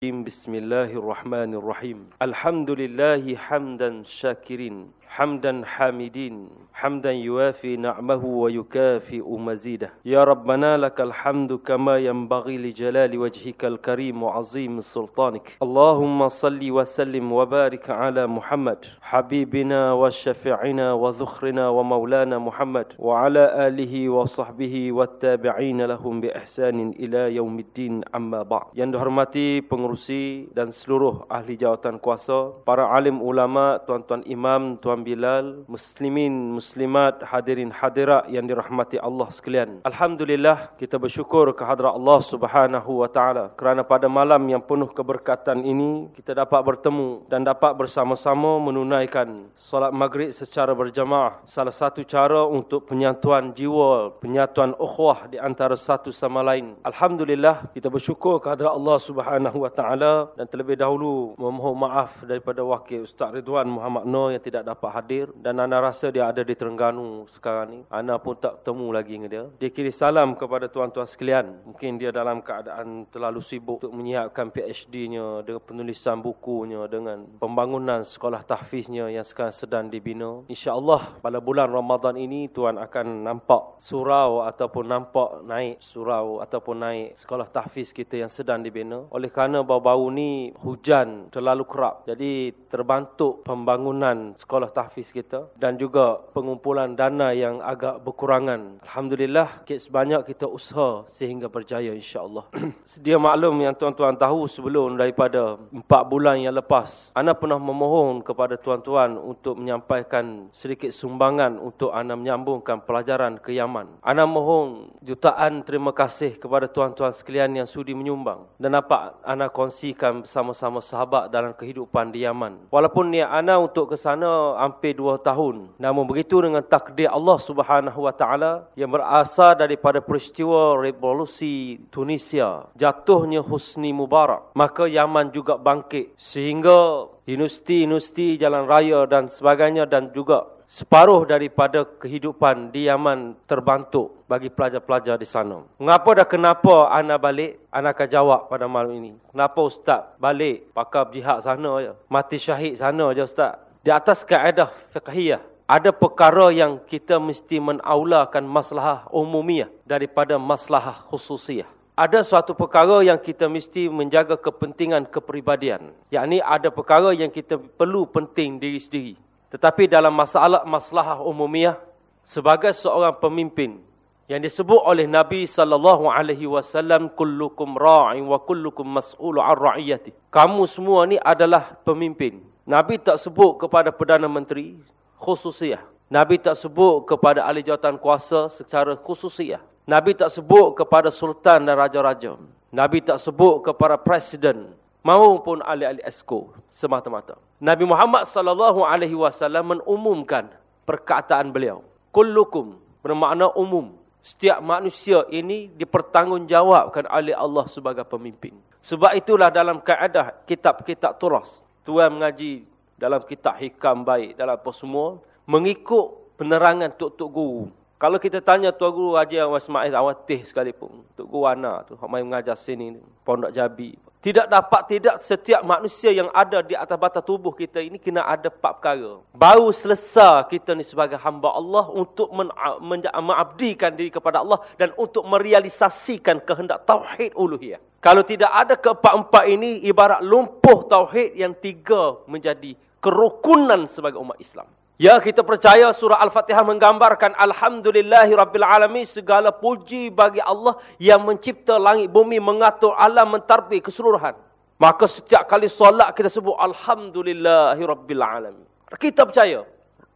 بسم الله الرحمن الرحيم الحمد لله حمدا شاكرين حمدا حامدين حمدا يوافي نعمه ويكافئ مزيده يا ربنا لك الحمد كما ينبغي لجلال وجهك الكريم وعظيم سلطانك اللهم صل وسلم وبارك على محمد حبيبنا وشفيعنا وذخرنا ومولانا محمد وعلى آله وصحبه والتابعين لهم بإحسان إلى يوم الدين أما بعد yang dihormati pengurusi dan seluruh ahli jawatan kuasa para alim ulama tuan-tuan imam tuan Bilal, muslimin, muslimat, hadirin hadirat yang dirahmati Allah sekalian. Alhamdulillah kita bersyukur kehadrat Allah Subhanahu wa taala kerana pada malam yang penuh keberkatan ini kita dapat bertemu dan dapat bersama-sama menunaikan solat maghrib secara berjamaah. Salah satu cara untuk penyatuan jiwa, penyatuan ukhuwah di antara satu sama lain. Alhamdulillah kita bersyukur kehadrat Allah Subhanahu wa taala dan terlebih dahulu memohon maaf daripada wakil Ustaz Ridwan Muhammad Noor yang tidak dapat hadir dan Ana rasa dia ada di Terengganu sekarang ni. Ana pun tak temu lagi dengan dia. Dia kiri salam kepada tuan-tuan sekalian. Mungkin dia dalam keadaan terlalu sibuk untuk menyiapkan PhD-nya dengan penulisan bukunya dengan pembangunan sekolah tahfiznya yang sekarang sedang dibina. Insya-Allah pada bulan Ramadan ini tuan akan nampak surau ataupun nampak naik surau ataupun naik sekolah tahfiz kita yang sedang dibina. Oleh kerana baru-baru ni hujan terlalu kerap. Jadi terbantuk pembangunan sekolah tahfiz tahfiz kita dan juga pengumpulan dana yang agak berkurangan. Alhamdulillah, sebanyak kita usaha sehingga berjaya insya-Allah. Sedia maklum yang tuan-tuan tahu sebelum daripada empat bulan yang lepas, ana pernah memohon kepada tuan-tuan untuk menyampaikan sedikit sumbangan untuk ana menyambungkan pelajaran ke Yaman. Ana mohon jutaan terima kasih kepada tuan-tuan sekalian yang sudi menyumbang dan dapat ana kongsikan bersama-sama sahabat dalam kehidupan di Yaman. Walaupun niat ana untuk ke sana hampir dua tahun. Namun begitu dengan takdir Allah Subhanahu Wa Taala yang berasal daripada peristiwa revolusi Tunisia, jatuhnya Husni Mubarak, maka Yaman juga bangkit sehingga universiti-universiti jalan raya dan sebagainya dan juga separuh daripada kehidupan di Yaman terbantuk bagi pelajar-pelajar di sana. Mengapa dah kenapa ana balik? Ana akan jawab pada malam ini. Kenapa ustaz balik pakar jihad sana je? Mati syahid sana je ustaz. Di atas kaedah fiqhiyah, ada perkara yang kita mesti menaulakan masalah umumiyah daripada masalah khususiyah. Ada suatu perkara yang kita mesti menjaga kepentingan kepribadian. Yakni ada perkara yang kita perlu penting diri sendiri. Tetapi dalam masalah masalah umumiyah, sebagai seorang pemimpin, yang disebut oleh Nabi sallallahu alaihi wasallam kullukum ra'in wa kullukum mas'ulu 'an ra'iyati. Kamu semua ni adalah pemimpin Nabi tak sebut kepada Perdana Menteri khususiah. Nabi tak sebut kepada ahli jawatan kuasa secara khususiah. Nabi tak sebut kepada sultan dan raja-raja. Nabi tak sebut kepada presiden maupun ahli-ahli esko semata-mata. Nabi Muhammad sallallahu alaihi wasallam mengumumkan perkataan beliau. Kullukum bermakna umum. Setiap manusia ini dipertanggungjawabkan oleh Allah sebagai pemimpin. Sebab itulah dalam kaedah kitab-kitab turas tuan mengaji dalam kitab hikam baik dalam apa semua mengikut penerangan tok-tok guru. Kalau kita tanya tuan guru Haji Awal Ismail Awatih sekalipun, tok guru ana tu hok mai mengajar sini Pondok Jabi. Tidak dapat tidak setiap manusia yang ada di atas batas tubuh kita ini kena ada empat perkara. Baru selesai kita ni sebagai hamba Allah untuk mengabdikan diri kepada Allah dan untuk merealisasikan kehendak tauhid uluhiyah. Kalau tidak ada keempat-empat ini ibarat lumpuh tauhid yang tiga menjadi kerukunan sebagai umat Islam. Ya kita percaya surah Al-Fatihah menggambarkan Alhamdulillahi Rabbil Alamin segala puji bagi Allah yang mencipta langit bumi mengatur alam mentarbi keseluruhan. Maka setiap kali solat kita sebut Alhamdulillahi Rabbil Alamin. Kita percaya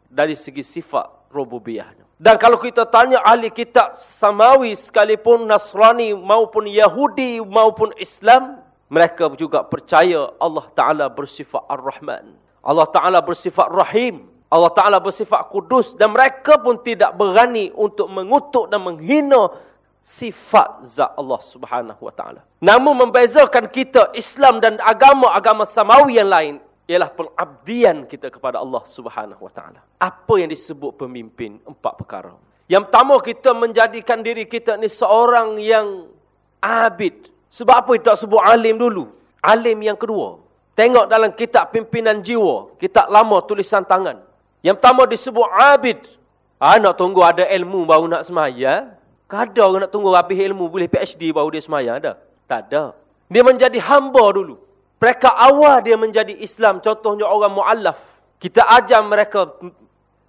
dari segi sifat rububiyahnya. Dan kalau kita tanya ahli kitab samawi sekalipun Nasrani maupun Yahudi maupun Islam, mereka juga percaya Allah Ta'ala bersifat Ar-Rahman. Allah Ta'ala bersifat Rahim. Allah Ta'ala bersifat kudus dan mereka pun tidak berani untuk mengutuk dan menghina sifat zat Allah Subhanahu Wa Ta'ala. Namun membezakan kita Islam dan agama-agama samawi yang lain ialah pengabdian kita kepada Allah Subhanahu Wa Ta'ala. Apa yang disebut pemimpin? Empat perkara. Yang pertama kita menjadikan diri kita ni seorang yang abid. Sebab apa kita sebut alim dulu? Alim yang kedua. Tengok dalam kitab pimpinan jiwa. Kitab lama tulisan tangan. Yang pertama disebut abid. Ah, nak tunggu ada ilmu baru nak semaya. Kada orang nak tunggu habis ilmu boleh PhD baru dia semaya ada. Tak ada. Dia menjadi hamba dulu. Mereka awal dia menjadi Islam. Contohnya orang mu'allaf. Kita ajar mereka.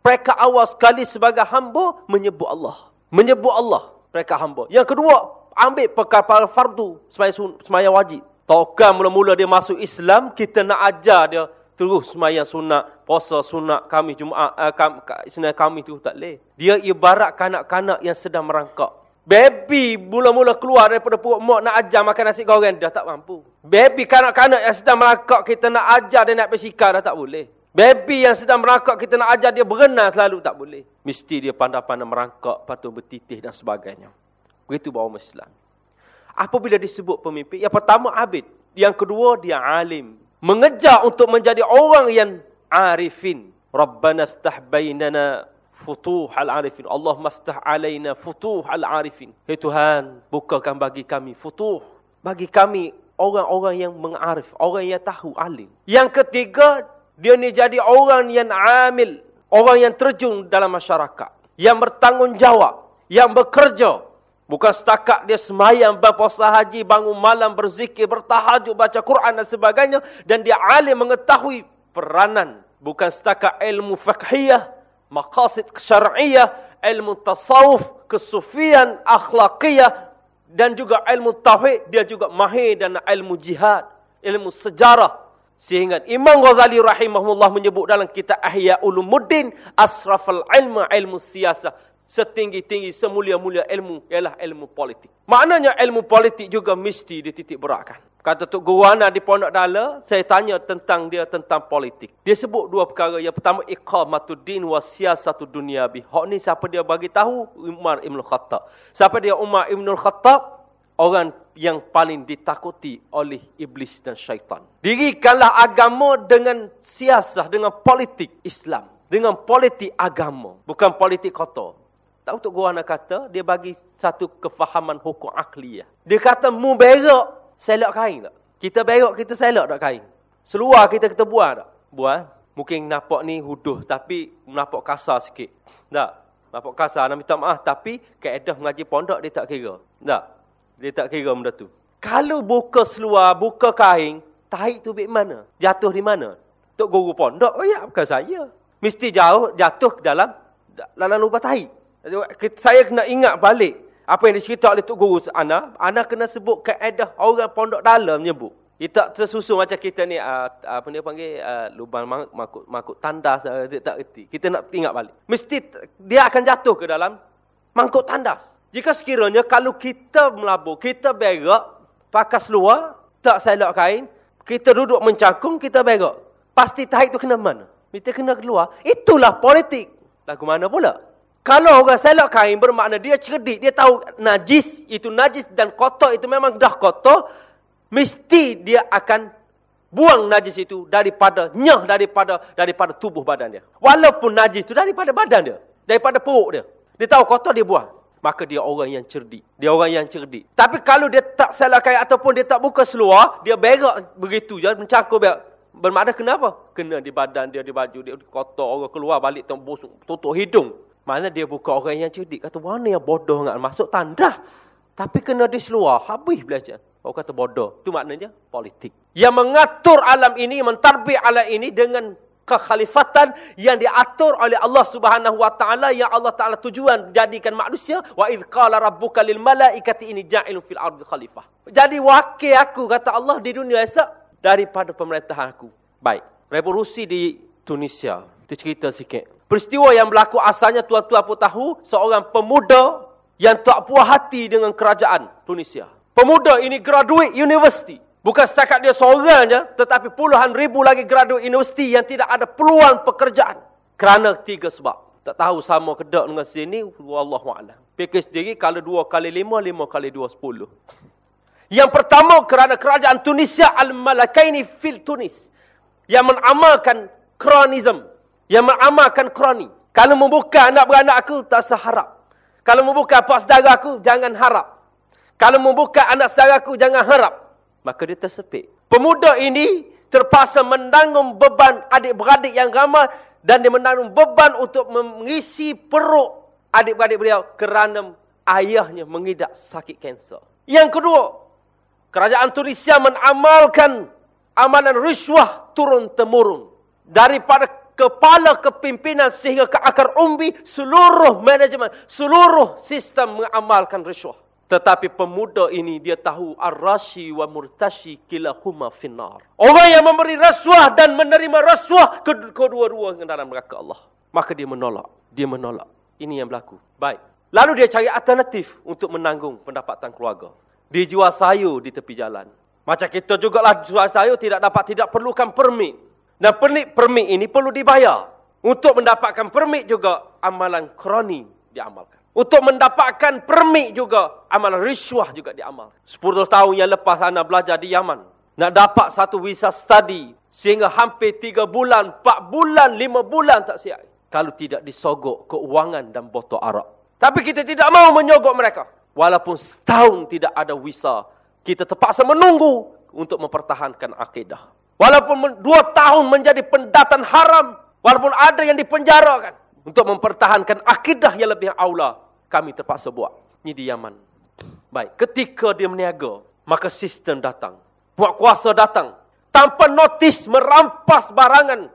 Mereka awal sekali sebagai hamba menyebut Allah. Menyebut Allah. Mereka hamba. Yang kedua, ambil perkara fardu semaya, semaya wajib. Takkan mula-mula dia masuk Islam, kita nak ajar dia terus semaya sunat, puasa sunat kami Jumaat, uh, kam, sunat kami tu tak boleh. Dia ibarat kanak-kanak yang sedang merangkak. Baby mula-mula keluar daripada perut mak nak ajar makan nasi goreng, dah tak mampu. Baby kanak-kanak yang sedang merangkak, kita nak ajar dia nak bersikap, dah tak boleh. Baby yang sedang merangkak, kita nak ajar dia berenang selalu, tak boleh. Mesti dia pandai-pandai merangkak, patut bertitih dan sebagainya. Begitu bahawa Islam. Apabila disebut pemimpin, yang pertama abid. Yang kedua dia alim. Mengejar untuk menjadi orang yang arifin. Rabbana ftah bainana futuh al-arifin. Allah maftah alaina futuh al-arifin. Hei Tuhan, bukakan bagi kami futuh. Bagi kami orang-orang yang mengarif. Orang yang tahu alim. Yang ketiga, dia ni jadi orang yang amil. Orang yang terjun dalam masyarakat. Yang bertanggungjawab. Yang bekerja. Bukan setakat dia semayang, berpuasa haji, bangun malam, berzikir, bertahajuk, baca Quran dan sebagainya. Dan dia alim mengetahui peranan. Bukan setakat ilmu fakhiyah, maqasid syar'iyah, ilmu tasawuf, kesufian, akhlaqiyah. Dan juga ilmu tauhid, dia juga mahir dan ilmu jihad, ilmu sejarah. Sehingga Imam Ghazali rahimahullah menyebut dalam kitab Ahya Ulumuddin, asrafal ilmu ilmu siasah setinggi-tinggi, semulia-mulia ilmu ialah ilmu politik. Maknanya ilmu politik juga mesti dititik beratkan. Kata Tok Gurwana di Pondok Dala, saya tanya tentang dia tentang politik. Dia sebut dua perkara. Yang pertama, iqamatuddin wa siyasatu dunyabi. Hak ni siapa dia bagi tahu? Umar Ibn Khattab. Siapa dia Umar Ibn Khattab? Orang yang paling ditakuti oleh iblis dan syaitan. Dirikanlah agama dengan siasah, dengan politik Islam. Dengan politik agama. Bukan politik kotor. Tak untuk gua nak kata, dia bagi satu kefahaman hukum akliyah. Dia kata, mu selok kain tak? Kita berak, kita selok tak kain? Seluar kita, kita buah tak? Buah. Mungkin nampak ni huduh, tapi nampak kasar sikit. Tak? Nampak kasar, nak minta maaf. Tapi, keedah mengaji pondok, dia tak kira. Tak? Dia tak kira benda tu. Kalau buka seluar, buka kain, tahi tu bik mana? Jatuh di mana? Tok guru pondok, oh ya, bukan saya. Mesti jauh, jatuh ke dalam, dalam lubang tahi. Saya kena ingat balik apa yang dicerita oleh Tok Guru Ana. Ana kena sebut kaedah orang pondok dalam menyebut. Dia tak tersusun macam kita ni, uh, apa dia panggil, uh, lubang makuk, makuk tandas, uh, dia tak erti. Kita nak ingat balik. Mesti dia akan jatuh ke dalam mangkuk tandas. Jika sekiranya kalau kita melabur, kita berak, pakas luar, tak selok kain, kita duduk mencangkung, kita berak. Pasti tahi itu kena mana? Kita kena keluar. Itulah politik. Lagu mana pula? Kalau orang selok kain bermakna dia cerdik, dia tahu najis itu najis dan kotor itu memang dah kotor, mesti dia akan buang najis itu daripada nyah daripada daripada tubuh badan dia. Walaupun najis itu daripada badan dia, daripada perut dia. Dia tahu kotor dia buang. Maka dia orang yang cerdik. Dia orang yang cerdik. Tapi kalau dia tak selok kain ataupun dia tak buka seluar, dia berak begitu je mencangkul berak. Bermakna kenapa? Kena di badan dia, di baju dia, kotor, orang keluar balik, busuk, tutup hidung. Mana dia buka orang yang cerdik. Kata, mana yang bodoh nak masuk tanda. Tapi kena diseluar. Habis belajar. Orang kata bodoh. Itu maknanya politik. Yang mengatur alam ini, mentarbih alam ini dengan kekhalifatan yang diatur oleh Allah Subhanahu wa taala yang Allah taala tujuan jadikan manusia wa id qala rabbuka lil malaikati ini ja'ilun fil ardi khalifah. Jadi wakil aku kata Allah di dunia esok daripada pemerintahan aku. Baik. Revolusi di Tunisia. Itu cerita sikit. Peristiwa yang berlaku asalnya tuan-tuan pun tahu seorang pemuda yang tak puas hati dengan kerajaan Tunisia. Pemuda ini graduate university. Bukan setakat dia seorang saja, tetapi puluhan ribu lagi graduate university yang tidak ada peluang pekerjaan. Kerana tiga sebab. Tak tahu sama ke tak dengan sini, Wallahu'alam. Fikir sendiri, kalau dua kali lima, lima kali dua, sepuluh. Yang pertama, kerana kerajaan Tunisia Al-Malakaini fil Tunis. Yang menamalkan kronisme. Yang mengamalkan kroni. Kalau membuka anak beranak aku, tak seharap. Kalau membuka pak saudara aku, jangan harap. Kalau membuka anak saudara aku, jangan harap. Maka dia tersepit. Pemuda ini terpaksa menanggung beban adik-beradik yang ramai dan dia menanggung beban untuk mengisi perut adik-beradik beliau kerana ayahnya mengidap sakit kanser. Yang kedua, kerajaan Tunisia menamalkan amalan riswah turun-temurun daripada kepala kepimpinan sehingga ke akar umbi seluruh manajemen, seluruh sistem mengamalkan riswah. Tetapi pemuda ini dia tahu ar-rashi wa murtashi kilahuma finnar. Orang yang memberi rasuah dan menerima rasuah kedua-dua dalam neraka Allah. Maka dia menolak. Dia menolak. Ini yang berlaku. Baik. Lalu dia cari alternatif untuk menanggung pendapatan keluarga. Dia jual sayur di tepi jalan. Macam kita juga lah jual sayur tidak dapat tidak perlukan permit. Dan permit, permit ini perlu dibayar. Untuk mendapatkan permit juga amalan kroni diamalkan. Untuk mendapatkan permit juga, amalan riswah juga diamal. 10 tahun yang lepas anak belajar di Yaman. Nak dapat satu visa study. Sehingga hampir 3 bulan, 4 bulan, 5 bulan tak siap. Kalau tidak disogok keuangan dan botol arak. Tapi kita tidak mau menyogok mereka. Walaupun setahun tidak ada visa. Kita terpaksa menunggu untuk mempertahankan akidah. Walaupun dua tahun menjadi pendatan haram. Walaupun ada yang dipenjarakan. Untuk mempertahankan akidah yang lebih aula kami terpaksa buat. Ini di Yaman. Baik, ketika dia meniaga, maka sistem datang. Buat kuasa datang. Tanpa notis merampas barangan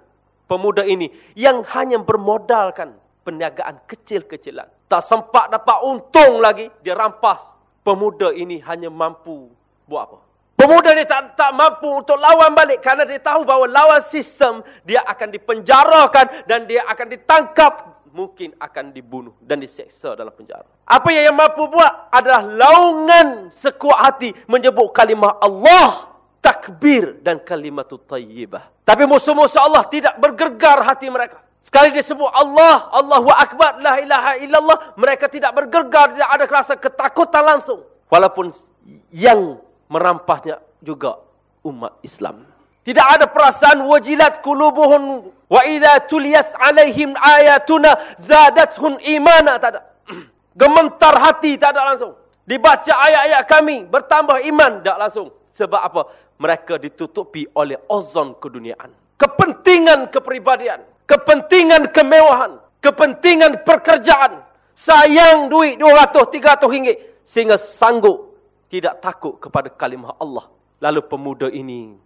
pemuda ini yang hanya bermodalkan perniagaan kecil-kecilan. Tak sempat dapat untung lagi, dia rampas. Pemuda ini hanya mampu buat apa? Pemuda ini tak, tak mampu untuk lawan balik kerana dia tahu bahawa lawan sistem dia akan dipenjarakan dan dia akan ditangkap mungkin akan dibunuh dan diseksa dalam penjara. Apa yang, yang mampu buat adalah laungan sekuat hati menyebut kalimah Allah, takbir dan kalimatut tayyibah. Tapi musuh-musuh Allah tidak bergegar hati mereka. Sekali disebut Allah, Allahu Akbar, la ilaha illallah, mereka tidak bergegar, tidak ada rasa ketakutan langsung. Walaupun yang merampasnya juga umat Islam. Tidak ada perasaan wajilat kulubuhun wa idza tuliyat alaihim ayatuna zadathun imana tak ada. Gementar hati tak ada langsung. Dibaca ayat-ayat kami bertambah iman tak langsung. Sebab apa? Mereka ditutupi oleh ozon keduniaan. Kepentingan kepribadian, kepentingan kemewahan, kepentingan pekerjaan. Sayang duit 200 300 ringgit sehingga sanggup tidak takut kepada kalimah Allah. Lalu pemuda ini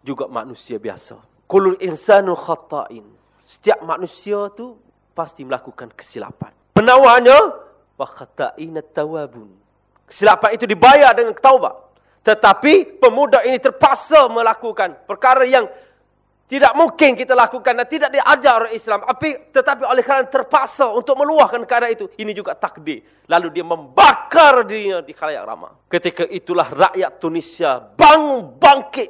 juga manusia biasa. Kulul insanu khata'in. Setiap manusia tu pasti melakukan kesilapan. Penawarnya, wa khata'in tawabun. Kesilapan itu dibayar dengan taubat. Tetapi pemuda ini terpaksa melakukan perkara yang tidak mungkin kita lakukan dan tidak diajar oleh Islam. Tapi, tetapi oleh kerana terpaksa untuk meluahkan keadaan itu. Ini juga takdir. Lalu dia membakar dirinya di khalayak ramah. Ketika itulah rakyat Tunisia bangun bangkit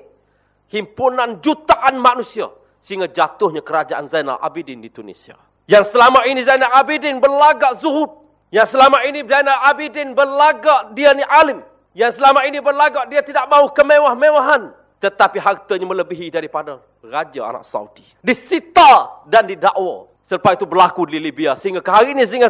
himpunan jutaan manusia sehingga jatuhnya kerajaan Zainal Abidin di Tunisia. Yang selama ini Zainal Abidin berlagak zuhud. Yang selama ini Zainal Abidin berlagak dia ni alim. Yang selama ini berlagak dia tidak mahu kemewah-mewahan. Tetapi hartanya melebihi daripada Raja anak Saudi. Disita dan didakwa. Selepas itu berlaku di Libya. Sehingga hari ini sehingga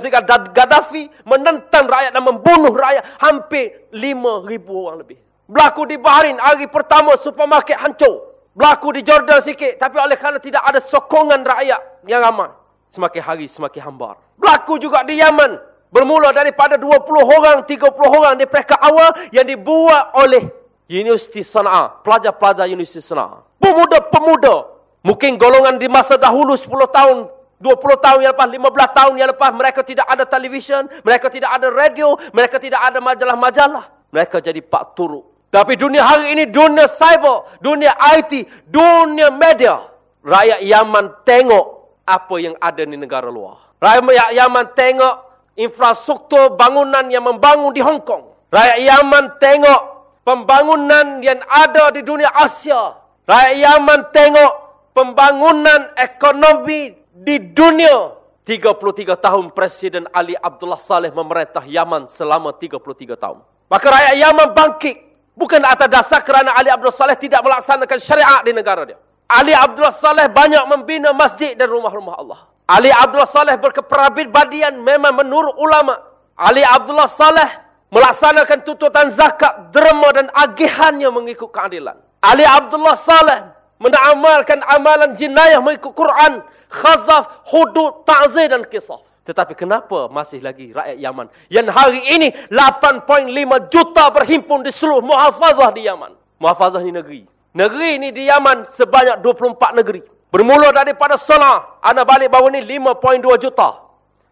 Gaddafi menentang rakyat dan membunuh rakyat hampir 5,000 orang lebih. Berlaku di Bahrain hari pertama supermarket hancur. Berlaku di Jordan sikit. Tapi oleh kerana tidak ada sokongan rakyat yang ramai. Semakin hari semakin hambar. Berlaku juga di Yaman. Bermula daripada 20 orang, 30 orang di peringkat awal yang dibuat oleh Universiti Sana'a. Pelajar-pelajar Universiti Sana'a. Pemuda-pemuda. Mungkin golongan di masa dahulu 10 tahun 20 tahun yang lepas, 15 tahun yang lepas, mereka tidak ada televisyen, mereka tidak ada radio, mereka tidak ada majalah-majalah. Mereka jadi pak turuk. Tapi dunia hari ini, dunia cyber, dunia IT, dunia media. Rakyat Yaman tengok apa yang ada di negara luar. Rakyat Yaman tengok infrastruktur bangunan yang membangun di Hong Kong. Rakyat Yaman tengok pembangunan yang ada di dunia Asia. Rakyat Yaman tengok pembangunan ekonomi di dunia. 33 tahun Presiden Ali Abdullah Saleh memerintah Yaman selama 33 tahun. Maka rakyat Yaman bangkit Bukan atas dasar kerana Ali Abdul Saleh tidak melaksanakan syariat di negara dia. Ali Abdul Saleh banyak membina masjid dan rumah-rumah Allah. Ali Abdul Saleh berkepribadian memang menurut ulama. Ali Abdul Saleh melaksanakan tuntutan zakat, derma dan agihannya mengikut keadilan. Ali Abdullah Saleh menamalkan amalan jinayah mengikut Quran, khazaf, hudud, ta'zir dan kisah. Tetapi kenapa masih lagi rakyat Yaman yang hari ini 8.5 juta berhimpun di seluruh muhafazah di Yaman. Muhafazah ni negeri. Negeri ni di Yaman sebanyak 24 negeri. Bermula daripada Sana, anda balik baru ni 5.2 juta.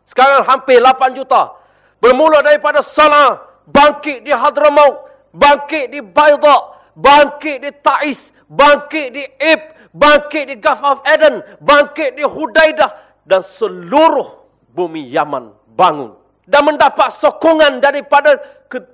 Sekarang hampir 8 juta. Bermula daripada Sana, bangkit di Hadramaut, bangkit di Baida, bangkit di Taiz, bangkit di Ib, bangkit di Gulf of Eden, bangkit di Hudaidah dan seluruh bumi Yaman bangun. Dan mendapat sokongan daripada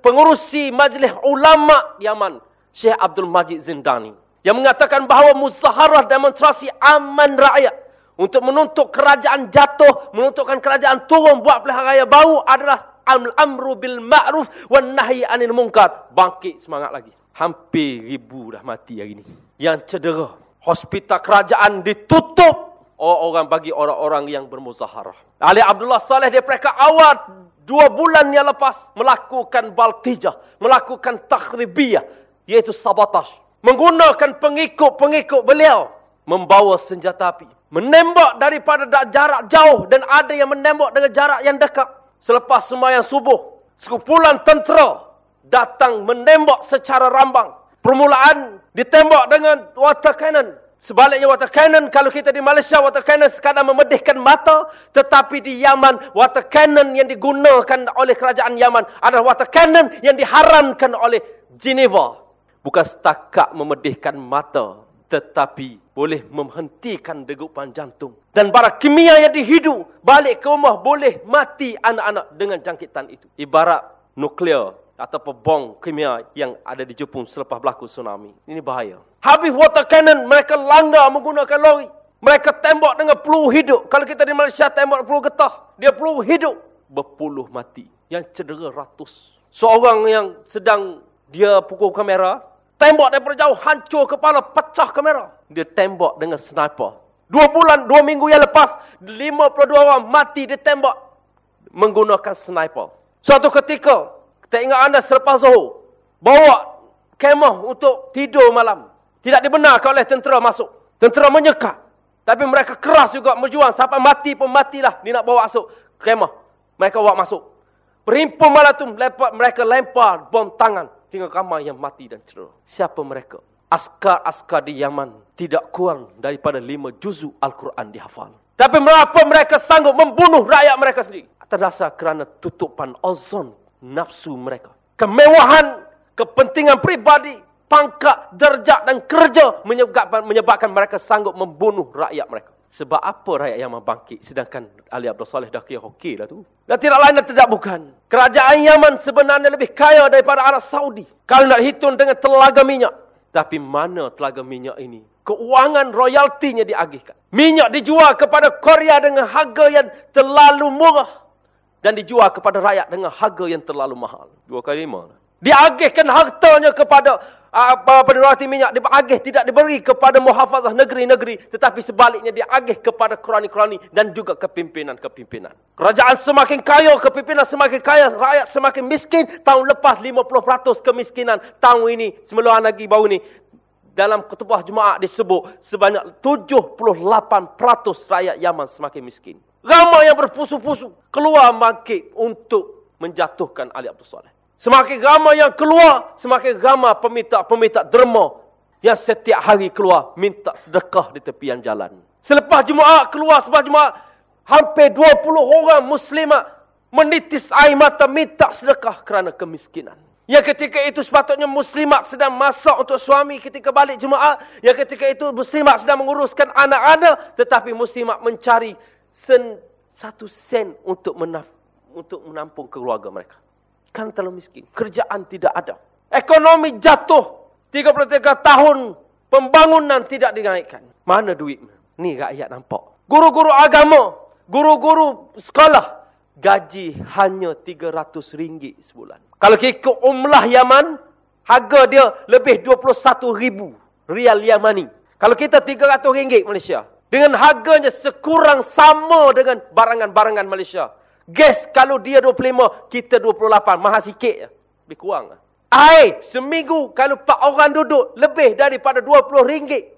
pengurusi Majlis Ulama Yaman, Syekh Abdul Majid Zindani yang mengatakan bahawa muzaharah demonstrasi aman rakyat untuk menuntut kerajaan jatuh, menuntutkan kerajaan turun buat pilihan raya baru adalah al-amru bil ma'ruf wan nahyi anil munkar. Bangkit semangat lagi. Hampir ribu dah mati hari ini. Yang cedera. Hospital kerajaan ditutup. Orang-orang bagi orang-orang yang bermuzaharah. Ali Abdullah Saleh dia mereka awal dua bulan yang lepas melakukan baltijah. Melakukan takhribiyah. Iaitu sabotaj. Menggunakan pengikut-pengikut beliau. Membawa senjata api. Menembak daripada jarak jauh. Dan ada yang menembak dengan jarak yang dekat. Selepas sembahyang subuh. Sekumpulan tentera datang menembak secara rambang. Permulaan ditembak dengan water cannon. Sebaliknya water cannon, kalau kita di Malaysia, water cannon sekadar memedihkan mata. Tetapi di Yaman, water cannon yang digunakan oleh kerajaan Yaman adalah water cannon yang diharamkan oleh Geneva. Bukan setakat memedihkan mata. Tetapi boleh menghentikan degupan jantung. Dan bara kimia yang dihidu balik ke rumah boleh mati anak-anak dengan jangkitan itu. Ibarat nuklear atau bom kimia yang ada di Jepun selepas berlaku tsunami. Ini bahaya. Habis water cannon, mereka langgar menggunakan lori. Mereka tembak dengan peluru hidup. Kalau kita di Malaysia tembak peluru getah, dia peluru hidup. Berpuluh mati. Yang cedera ratus. Seorang yang sedang dia pukul kamera, tembak daripada jauh, hancur kepala, pecah kamera. Dia tembak dengan sniper. Dua bulan, dua minggu yang lepas, 52 orang mati ditembak menggunakan sniper. Suatu ketika, kita ingat anda selepas zuhur. Bawa kemah untuk tidur malam. Tidak dibenarkan oleh tentera masuk. Tentera menyekat. Tapi mereka keras juga berjuang. Sampai mati pun matilah. Dia nak bawa masuk kemah. Mereka bawa masuk. Perhimpun malam tu mereka lempar bom tangan. Tinggal ramai yang mati dan cedera. Siapa mereka? Askar-askar di Yaman tidak kurang daripada lima juzu Al-Quran dihafal. Tapi mengapa mereka sanggup membunuh rakyat mereka sendiri? Terdasar kerana tutupan ozon nafsu mereka. Kemewahan, kepentingan pribadi, pangkat, derjat dan kerja menyebabkan, menyebabkan mereka sanggup membunuh rakyat mereka. Sebab apa rakyat Yaman bangkit sedangkan Ali Abdul Saleh dah kira okey lah tu. Dan tidak lain dan tidak bukan. Kerajaan Yaman sebenarnya lebih kaya daripada Arab Saudi. Kalau nak hitung dengan telaga minyak. Tapi mana telaga minyak ini? Keuangan royaltinya diagihkan. Minyak dijual kepada Korea dengan harga yang terlalu murah dan dijual kepada rakyat dengan harga yang terlalu mahal. Dua kali lima. Diagihkan hartanya kepada apa royalti minyak diagih tidak diberi kepada muhafazah negeri-negeri tetapi sebaliknya diagih kepada kroni-kroni dan juga kepimpinan-kepimpinan. Kerajaan semakin kaya, kepimpinan semakin kaya, rakyat semakin miskin. Tahun lepas 50% kemiskinan. Tahun ini, sembilan lagi baru ini dalam ketubah Jumaat disebut sebanyak 78% rakyat Yaman semakin miskin. Ramai yang berpusu-pusu keluar bangkit untuk menjatuhkan Ali Abdul Saleh. Semakin ramai yang keluar, semakin ramai peminta-peminta derma yang setiap hari keluar minta sedekah di tepian jalan. Selepas Jumaat keluar selepas Jumaat, hampir 20 orang muslimat menitis air mata minta sedekah kerana kemiskinan. Yang ketika itu sepatutnya muslimat sedang masak untuk suami ketika balik Jumaat. Yang ketika itu muslimat sedang menguruskan anak-anak. Tetapi muslimat mencari sen, satu sen untuk menaf, untuk menampung keluarga mereka. Kan terlalu miskin. Kerjaan tidak ada. Ekonomi jatuh. 33 tahun pembangunan tidak dinaikkan. Mana duit? Ni rakyat nampak. Guru-guru agama, guru-guru sekolah gaji hanya 300 ringgit sebulan. Kalau ikut umlah Yaman, harga dia lebih 21 ribu rial Yamani. Kalau kita 300 ringgit Malaysia, dengan harganya sekurang sama dengan barangan-barangan Malaysia. Gas kalau dia 25, kita 28. Mahal sikit. Lebih kurang. Air seminggu kalau 4 orang duduk lebih daripada 20 ringgit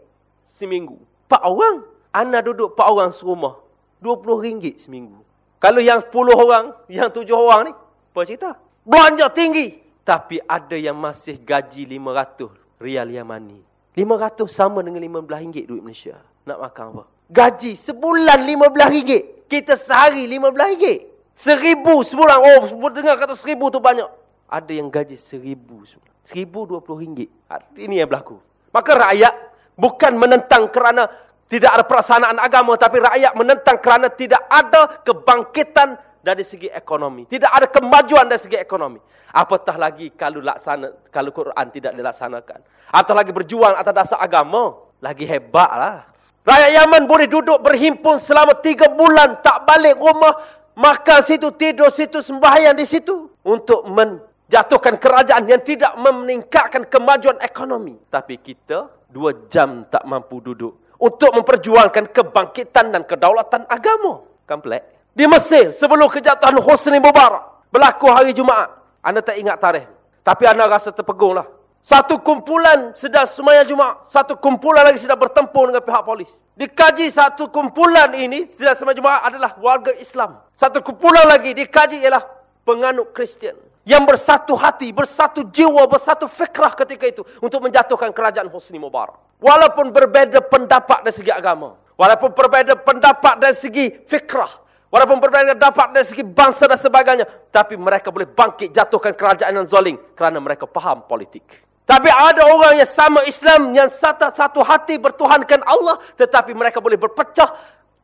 seminggu. 4 orang. Ana duduk 4 orang serumah. 20 ringgit seminggu. Kalau yang 10 orang, yang 7 orang ni, apa cerita? Belanja tinggi. Tapi ada yang masih gaji 500 rial Yamani. 500 sama dengan 15 ringgit duit Malaysia. Nak makan apa? Gaji sebulan 15 ringgit. Kita sehari 15 ringgit. Seribu sebulan. Oh, dengar kata seribu tu banyak. Ada yang gaji seribu sebulan. Seribu dua puluh ringgit. Ini yang berlaku. Maka rakyat bukan menentang kerana tidak ada perasaan agama. Tapi rakyat menentang kerana tidak ada kebangkitan dari segi ekonomi. Tidak ada kemajuan dari segi ekonomi. Apatah lagi kalau laksana kalau Quran tidak dilaksanakan. Atau lagi berjuang atas dasar agama. Lagi hebatlah. Rakyat Yaman boleh duduk berhimpun selama tiga bulan. Tak balik rumah. Makan situ, tidur situ, sembahyang di situ. Untuk men jatuhkan kerajaan yang tidak meningkatkan kemajuan ekonomi. Tapi kita dua jam tak mampu duduk untuk memperjuangkan kebangkitan dan kedaulatan agama. Komplek. Di Mesir sebelum kejatuhan Hosni Mubarak berlaku hari Jumaat. Anda tak ingat tarikh. Tapi anda rasa terpegung lah. Satu kumpulan sedang semayang Jumaat. Satu kumpulan lagi sedang bertempur dengan pihak polis. Dikaji satu kumpulan ini sedang semayang Jumaat adalah warga Islam. Satu kumpulan lagi dikaji ialah penganut Kristian yang bersatu hati, bersatu jiwa, bersatu fikrah ketika itu untuk menjatuhkan kerajaan Husni Mubarak. Walaupun berbeza pendapat dari segi agama, walaupun berbeza pendapat dari segi fikrah, walaupun berbeza pendapat dari segi bangsa dan sebagainya, tapi mereka boleh bangkit jatuhkan kerajaan yang zalim kerana mereka faham politik. Tapi ada orang yang sama Islam yang satu, satu hati bertuhankan Allah tetapi mereka boleh berpecah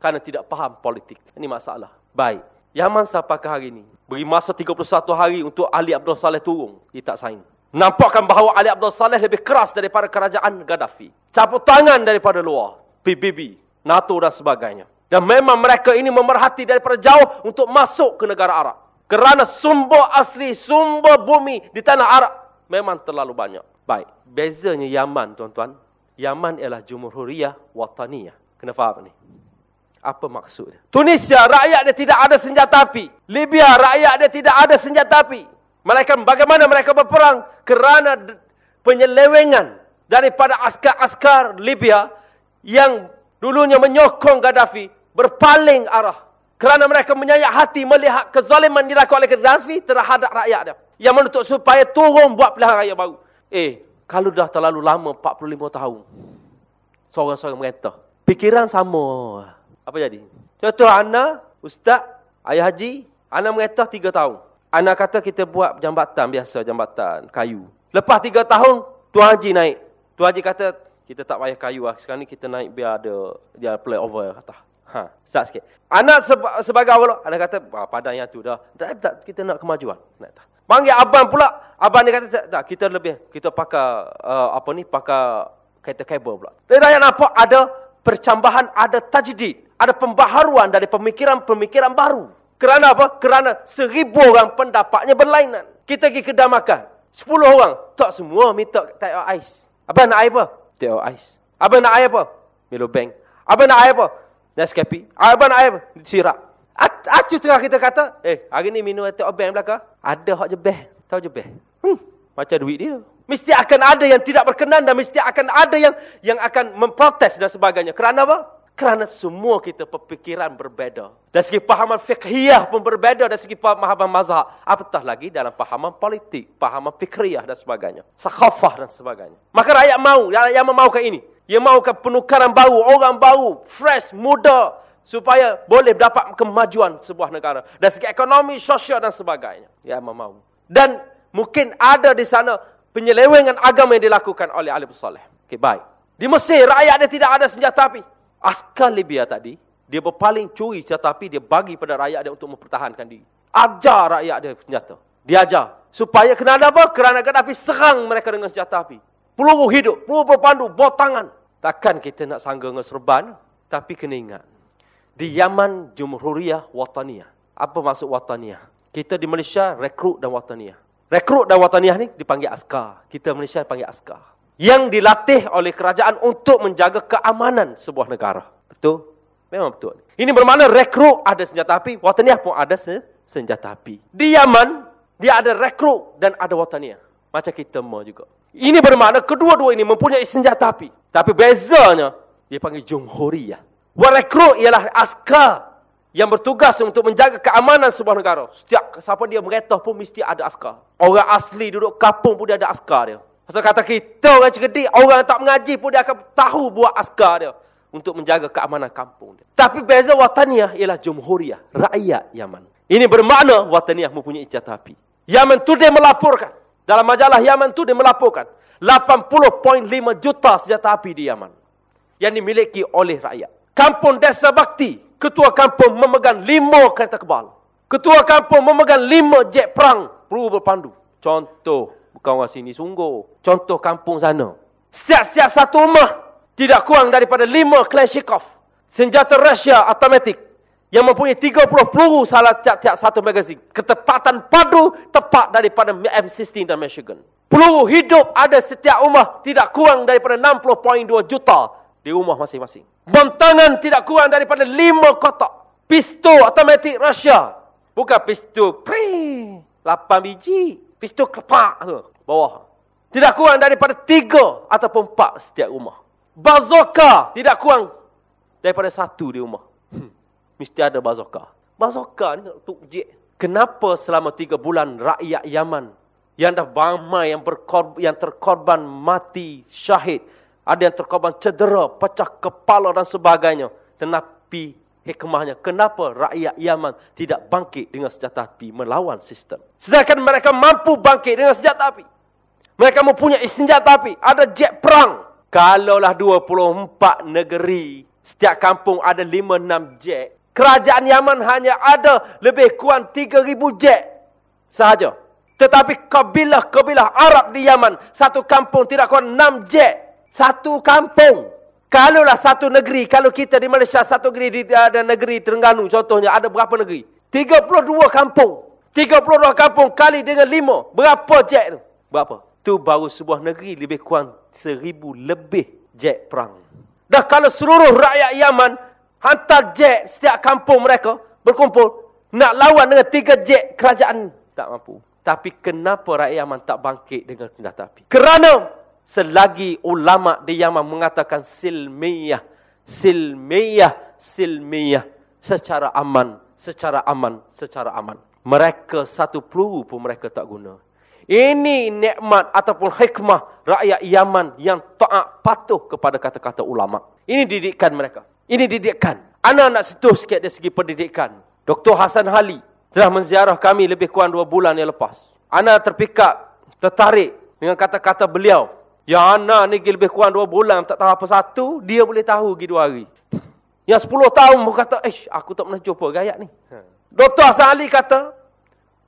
kerana tidak faham politik. Ini masalah. Baik. Yaman sampai ke hari ini. Beri masa 31 hari untuk Ali Abdul Saleh turun. Dia tak saing. Nampakkan bahawa Ali Abdul Saleh lebih keras daripada kerajaan Gaddafi. Caput tangan daripada luar. PBB, NATO dan sebagainya. Dan memang mereka ini memerhati daripada jauh untuk masuk ke negara Arab. Kerana sumber asli, sumber bumi di tanah Arab memang terlalu banyak. Baik, bezanya Yaman tuan-tuan. Yaman ialah Jumhuriyah Wataniyah. Kena faham ni? Apa maksud dia? Tunisia, rakyat dia tidak ada senjata api. Libya, rakyat dia tidak ada senjata api. Mereka, bagaimana mereka berperang? Kerana penyelewengan daripada askar-askar Libya yang dulunya menyokong Gaddafi berpaling arah. Kerana mereka menyayak hati melihat kezaliman dilakukan oleh Gaddafi terhadap rakyat dia. Yang menuntut supaya turun buat pilihan raya baru. Eh, kalau dah terlalu lama, 45 tahun. Seorang-seorang merintah. Pikiran sama. Apa jadi? Contoh Ana, Ustaz, Ayah Haji, Ana mengetah tiga tahun. Ana kata kita buat jambatan biasa, jambatan kayu. Lepas tiga tahun, Tuan Haji naik. Tuan Haji kata, kita tak payah kayu lah. Sekarang ni kita naik biar ada dia play over kata. Ha, start sikit. Anak sebagai awal, Ana kata, ah, padan yang tu dah. Tak, tak, kita nak kemajuan. Nak tak. Panggil abang pula. Abang ni kata, tak, tak kita lebih. Kita pakai, uh, apa ni, pakai kereta kabel pula. Dia dah nampak ada percambahan, ada tajdid ada pembaharuan dari pemikiran-pemikiran baru. Kerana apa? Kerana seribu orang pendapatnya berlainan. Kita pergi kedai makan. Sepuluh orang. Tak semua minta take ais. Apa nak air apa? Take ais. Apa nak air apa? Milo Bank. Apa nak air apa? Nescafe. Apa nak air apa? Sirap. Acu tengah kita kata, eh, hari ni minum take bank belakang. Ada hak jebeh. Tahu jebeh? Hmm, macam duit dia. Mesti akan ada yang tidak berkenan dan mesti akan ada yang yang akan memprotes dan sebagainya. Kerana apa? Kerana semua kita pemikiran berbeza. Dari segi pahaman fiqhiyah pun berbeza. Dari segi pahaman mazhab. Apatah lagi dalam pahaman politik. Pahaman fikriyah dan sebagainya. Sakhafah dan sebagainya. Maka rakyat mahu. Rakyat mahukan ini. Ia mahukan penukaran baru. Orang baru. Fresh. Muda. Supaya boleh dapat kemajuan sebuah negara. Dari segi ekonomi, sosial dan sebagainya. Ia mahu. Dan mungkin ada di sana penyelewengan agama yang dilakukan oleh Ali Saleh. Okay, baik. Di Mesir, rakyat dia tidak ada senjata api askar Libya tadi, dia berpaling curi tetapi dia bagi pada rakyat dia untuk mempertahankan diri. Ajar rakyat dia senjata. Dia ajar. Supaya kena ada apa? Kerana api serang mereka dengan senjata api. Peluru hidup, peluru berpandu, bot tangan. Takkan kita nak sangga dengan serban. Tapi kena ingat. Di Yaman, Jumhuriyah, Wataniyah. Apa maksud Wataniyah? Kita di Malaysia, rekrut dan Wataniyah. Rekrut dan Wataniyah ni dipanggil askar. Kita Malaysia panggil askar yang dilatih oleh kerajaan untuk menjaga keamanan sebuah negara. Betul? Memang betul. Ini bermakna rekrut ada senjata api, Wataniah pun ada senjata api. Di Yaman, dia ada rekrut dan ada Wataniah. Macam kita mau juga. Ini bermakna kedua-dua ini mempunyai senjata api. Tapi bezanya, dia panggil Jumhuriyah. Warekrut ialah askar yang bertugas untuk menjaga keamanan sebuah negara. Setiap siapa dia meretah pun mesti ada askar. Orang asli duduk kampung pun dia ada askar dia. Pasal kata kita orang cerdik, orang tak mengaji pun dia akan tahu buat askar dia. Untuk menjaga keamanan kampung dia. Tapi beza Wataniyah ialah Jumhuriyah. Rakyat Yaman. Ini bermakna Wataniyah mempunyai senjata api. Yaman tu dia melaporkan. Dalam majalah Yaman tu dia melaporkan. 80.5 juta senjata api di Yaman. Yang dimiliki oleh rakyat. Kampung Desa Bakti. Ketua kampung memegang lima kereta kebal. Ketua kampung memegang lima jet perang. Perlu berpandu. Contoh. Bukan orang sini sungguh. Contoh kampung sana. Setiap-setiap satu rumah. Tidak kurang daripada lima Kalashnikov. Senjata Rusia automatik. Yang mempunyai 30 peluru salah setiap-tiap satu magazin. Ketepatan padu tepat daripada M16 dan Michigan. Peluru hidup ada setiap rumah. Tidak kurang daripada 60.2 juta di rumah masing-masing. Bom tangan tidak kurang daripada 5 kotak. Pistol automatik Rusia. Bukan pistol. Pring. 8 biji. Pistol kepak. Bawah. Tidak kurang daripada 3 ataupun 4 setiap rumah. Bazooka tidak kurang daripada satu di rumah. Hmm. Mesti ada bazooka. Bazooka ni untuk jet. Kenapa selama tiga bulan rakyat Yaman yang dah ramai yang, yang terkorban mati syahid. Ada yang terkorban cedera, pecah kepala dan sebagainya. Tetapi hikmahnya, kenapa rakyat Yaman tidak bangkit dengan senjata api melawan sistem. Sedangkan mereka mampu bangkit dengan senjata api. Mereka mempunyai senjata api. Ada jet perang. Kalaulah 24 negeri, setiap kampung ada 5-6 jet. Kerajaan Yaman hanya ada lebih kurang 3,000 jet sahaja. Tetapi kabilah-kabilah Arab di Yaman, satu kampung tidak kurang 6 jet. Satu kampung. Kalaulah satu negeri, kalau kita di Malaysia, satu negeri di ada negeri Terengganu contohnya, ada berapa negeri? 32 kampung. 32 kampung kali dengan 5. Berapa jet tu? Berapa? Tu baru sebuah negeri lebih kurang seribu lebih jet perang. Dah kalau seluruh rakyat Yaman hantar jet setiap kampung mereka berkumpul nak lawan dengan tiga jet kerajaan tak mampu. Tapi kenapa rakyat Yaman tak bangkit dengan senjata api? Kerana selagi ulama di Yaman mengatakan silmiyah, silmiyah, silmiyah secara aman, secara aman, secara aman. Mereka satu peluru pun mereka tak guna. Ini nikmat ataupun hikmah rakyat Yaman yang taat patuh kepada kata-kata ulama. Ini didikan mereka. Ini didikan. Ana nak sentuh sikit dari segi pendidikan. Dr. Hasan Hali telah menziarah kami lebih kurang dua bulan yang lepas. Ana terpikat, tertarik dengan kata-kata beliau. Yang Ana ni lebih kurang dua bulan tak tahu apa satu, dia boleh tahu pergi dua hari. Yang sepuluh tahun pun kata, eh aku tak pernah jumpa gaya ni. Dr. Hasan Ali kata,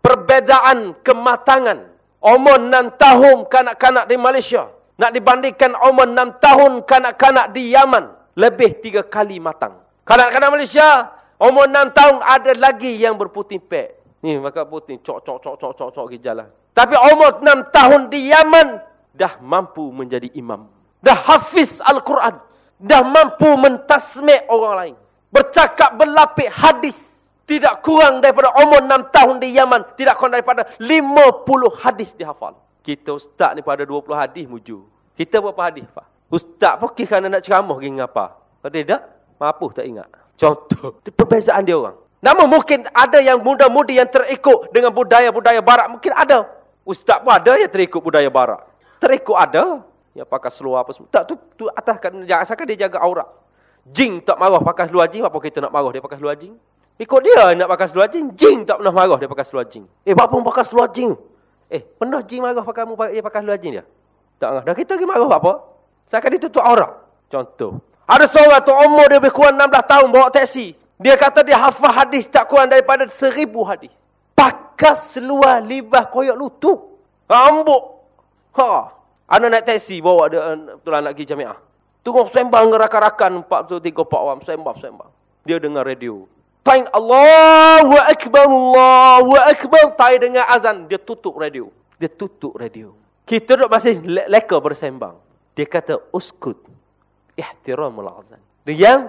perbezaan kematangan umur 6 tahun kanak-kanak di Malaysia nak dibandingkan umur 6 tahun kanak-kanak di Yaman lebih tiga kali matang. Kanak-kanak Malaysia umur 6 tahun ada lagi yang berputing pek. Ni maka puting cok cok cok cok cok cok pergi jalan. Tapi umur 6 tahun di Yaman dah mampu menjadi imam. Dah hafiz Al-Quran. Dah mampu mentasmi' orang lain. Bercakap berlapik hadis tidak kurang daripada umur 6 tahun di Yaman. Tidak kurang daripada 50 hadis dihafal. Kita ustaz ni pada 20 hadis muju. Kita berapa hadis? Pak? Ustaz pun kerana nak ceramah ingat apa? Kalau tidak, mampu tak ingat. Contoh, perbezaan dia orang. Namun mungkin ada yang muda-mudi yang terikut dengan budaya-budaya barat. Mungkin ada. Ustaz pun ada yang terikut budaya barat. Terikut ada. Yang pakai seluar apa semua. Tak, tu, tu atas kan, asalkan dia jaga aurat. Jing tak marah pakai seluar jing. Apa kita nak marah dia pakai seluar jing? Ikut dia nak pakai seluar jing. Jing tak pernah marah dia pakai seluar jing. Eh, apa pun pakai seluar jing? Eh, pernah jing marah pakai mu dia pakai seluar jing dia? Tak marah. Dah kita pergi marah apa? Seakan dia tutup aurat. Contoh. Ada seorang tu umur dia lebih kurang 16 tahun bawa taksi. Dia kata dia hafal hadis tak kurang daripada seribu hadis. Pakai seluar libah koyak lutut. Rambut. Ha. Anak naik taksi bawa dia betul nak pergi jamiah. Tunggu sembang dengan rakan-rakan 4 3 4 orang sembang sembang. Dia dengar radio. Tain Allahu Akbar, Allahu Akbar. Tai dengan azan. Dia tutup radio. Dia tutup radio. Kita duduk masih le leka bersembang. Dia kata, uskut. Ihtiramul azan. Dia yang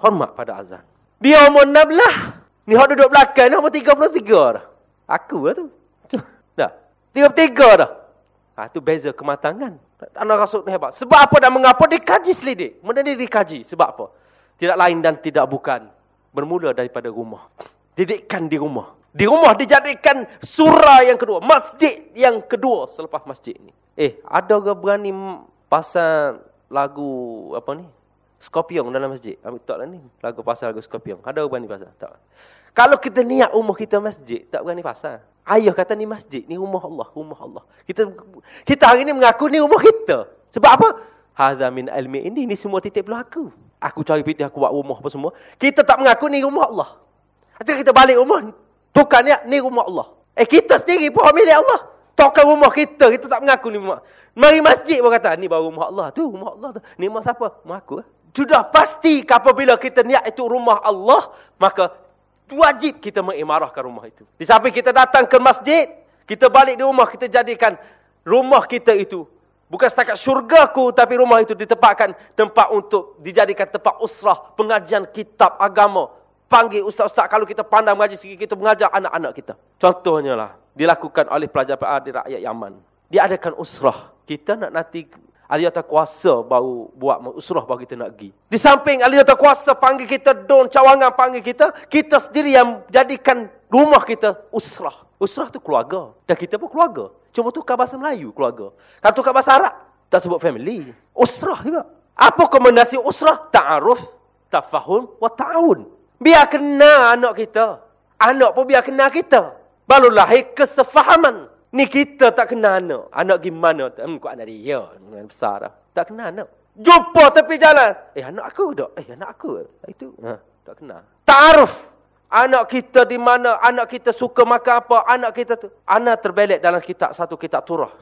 hormat pada azan. Dia umur 16. Ni orang duduk belakang ni umur 33 dah. Aku lah tu. Dah. 33 dah. Ha, itu beza kematangan. Anak rasul hebat. Sebab apa dan mengapa dikaji selidik. Ni dikaji. Sebab apa? Tidak lain dan tidak bukan. Bermula daripada rumah. Didikan di rumah. Di rumah dijadikan surah yang kedua. Masjid yang kedua selepas masjid ni. Eh, ada ke berani pasal lagu apa ni? Scorpion dalam masjid. Ambil tak lah ni. Lagu pasal lagu Scorpion. Ada ke berani pasal? Tak. Kalau kita niat rumah kita masjid, tak berani pasal. Ayah kata ni masjid, ni rumah Allah, rumah Allah. Kita kita hari ni mengaku ni rumah kita. Sebab apa? Hadza min ilmi ini, ni semua titik belah aku. Aku cari pitih, aku buat rumah apa semua. Kita tak mengaku ni rumah Allah. Nanti kita balik rumah, Tukar niat, ni rumah Allah. Eh, kita sendiri pun milik Allah. Tukar rumah kita, kita tak mengaku ni rumah. Mari masjid pun kata, ni baru rumah Allah. Tu rumah Allah tu. Ni rumah siapa? Rumah aku. Eh? Sudah pasti apabila kita niat itu rumah Allah, maka wajib kita mengimarahkan rumah itu. Di samping kita datang ke masjid, kita balik di rumah, kita jadikan rumah kita itu. Bukan setakat syurgaku, tapi rumah itu ditempatkan tempat untuk dijadikan tempat usrah, pengajian kitab agama, panggil ustaz-ustaz kalau kita pandang mengaji segi kita mengajar anak-anak kita. Contohnya lah, dilakukan oleh pelajar PA di rakyat Yaman. Dia adakan usrah. Kita nak nanti ahli atas kuasa baru buat usrah baru kita nak pergi. Di samping ahli atas kuasa panggil kita don cawangan panggil kita, kita sendiri yang jadikan rumah kita usrah. Usrah tu keluarga. Dan kita pun keluarga. Cuma tu bahasa Melayu keluarga. Kalau tukar bahasa Arab, tak sebut family. Usrah juga. Apa kombinasi usrah? Ta'aruf, tafahum, wa ta'awun. Biar kena anak kita. Anak pun biar kena kita. Baru lahir kesefahaman. Ni kita tak kena anak. Anak gimana? Hmm, kau anak dia. Besar dah. Tak kena anak. Jumpa tepi jalan. Eh, anak aku dah. Eh, anak aku. Itu. Ha, tak kena. Ta'aruf. Anak kita di mana? Anak kita suka makan apa? Anak kita tu. Anak terbelik dalam kitab. Satu kitab turah.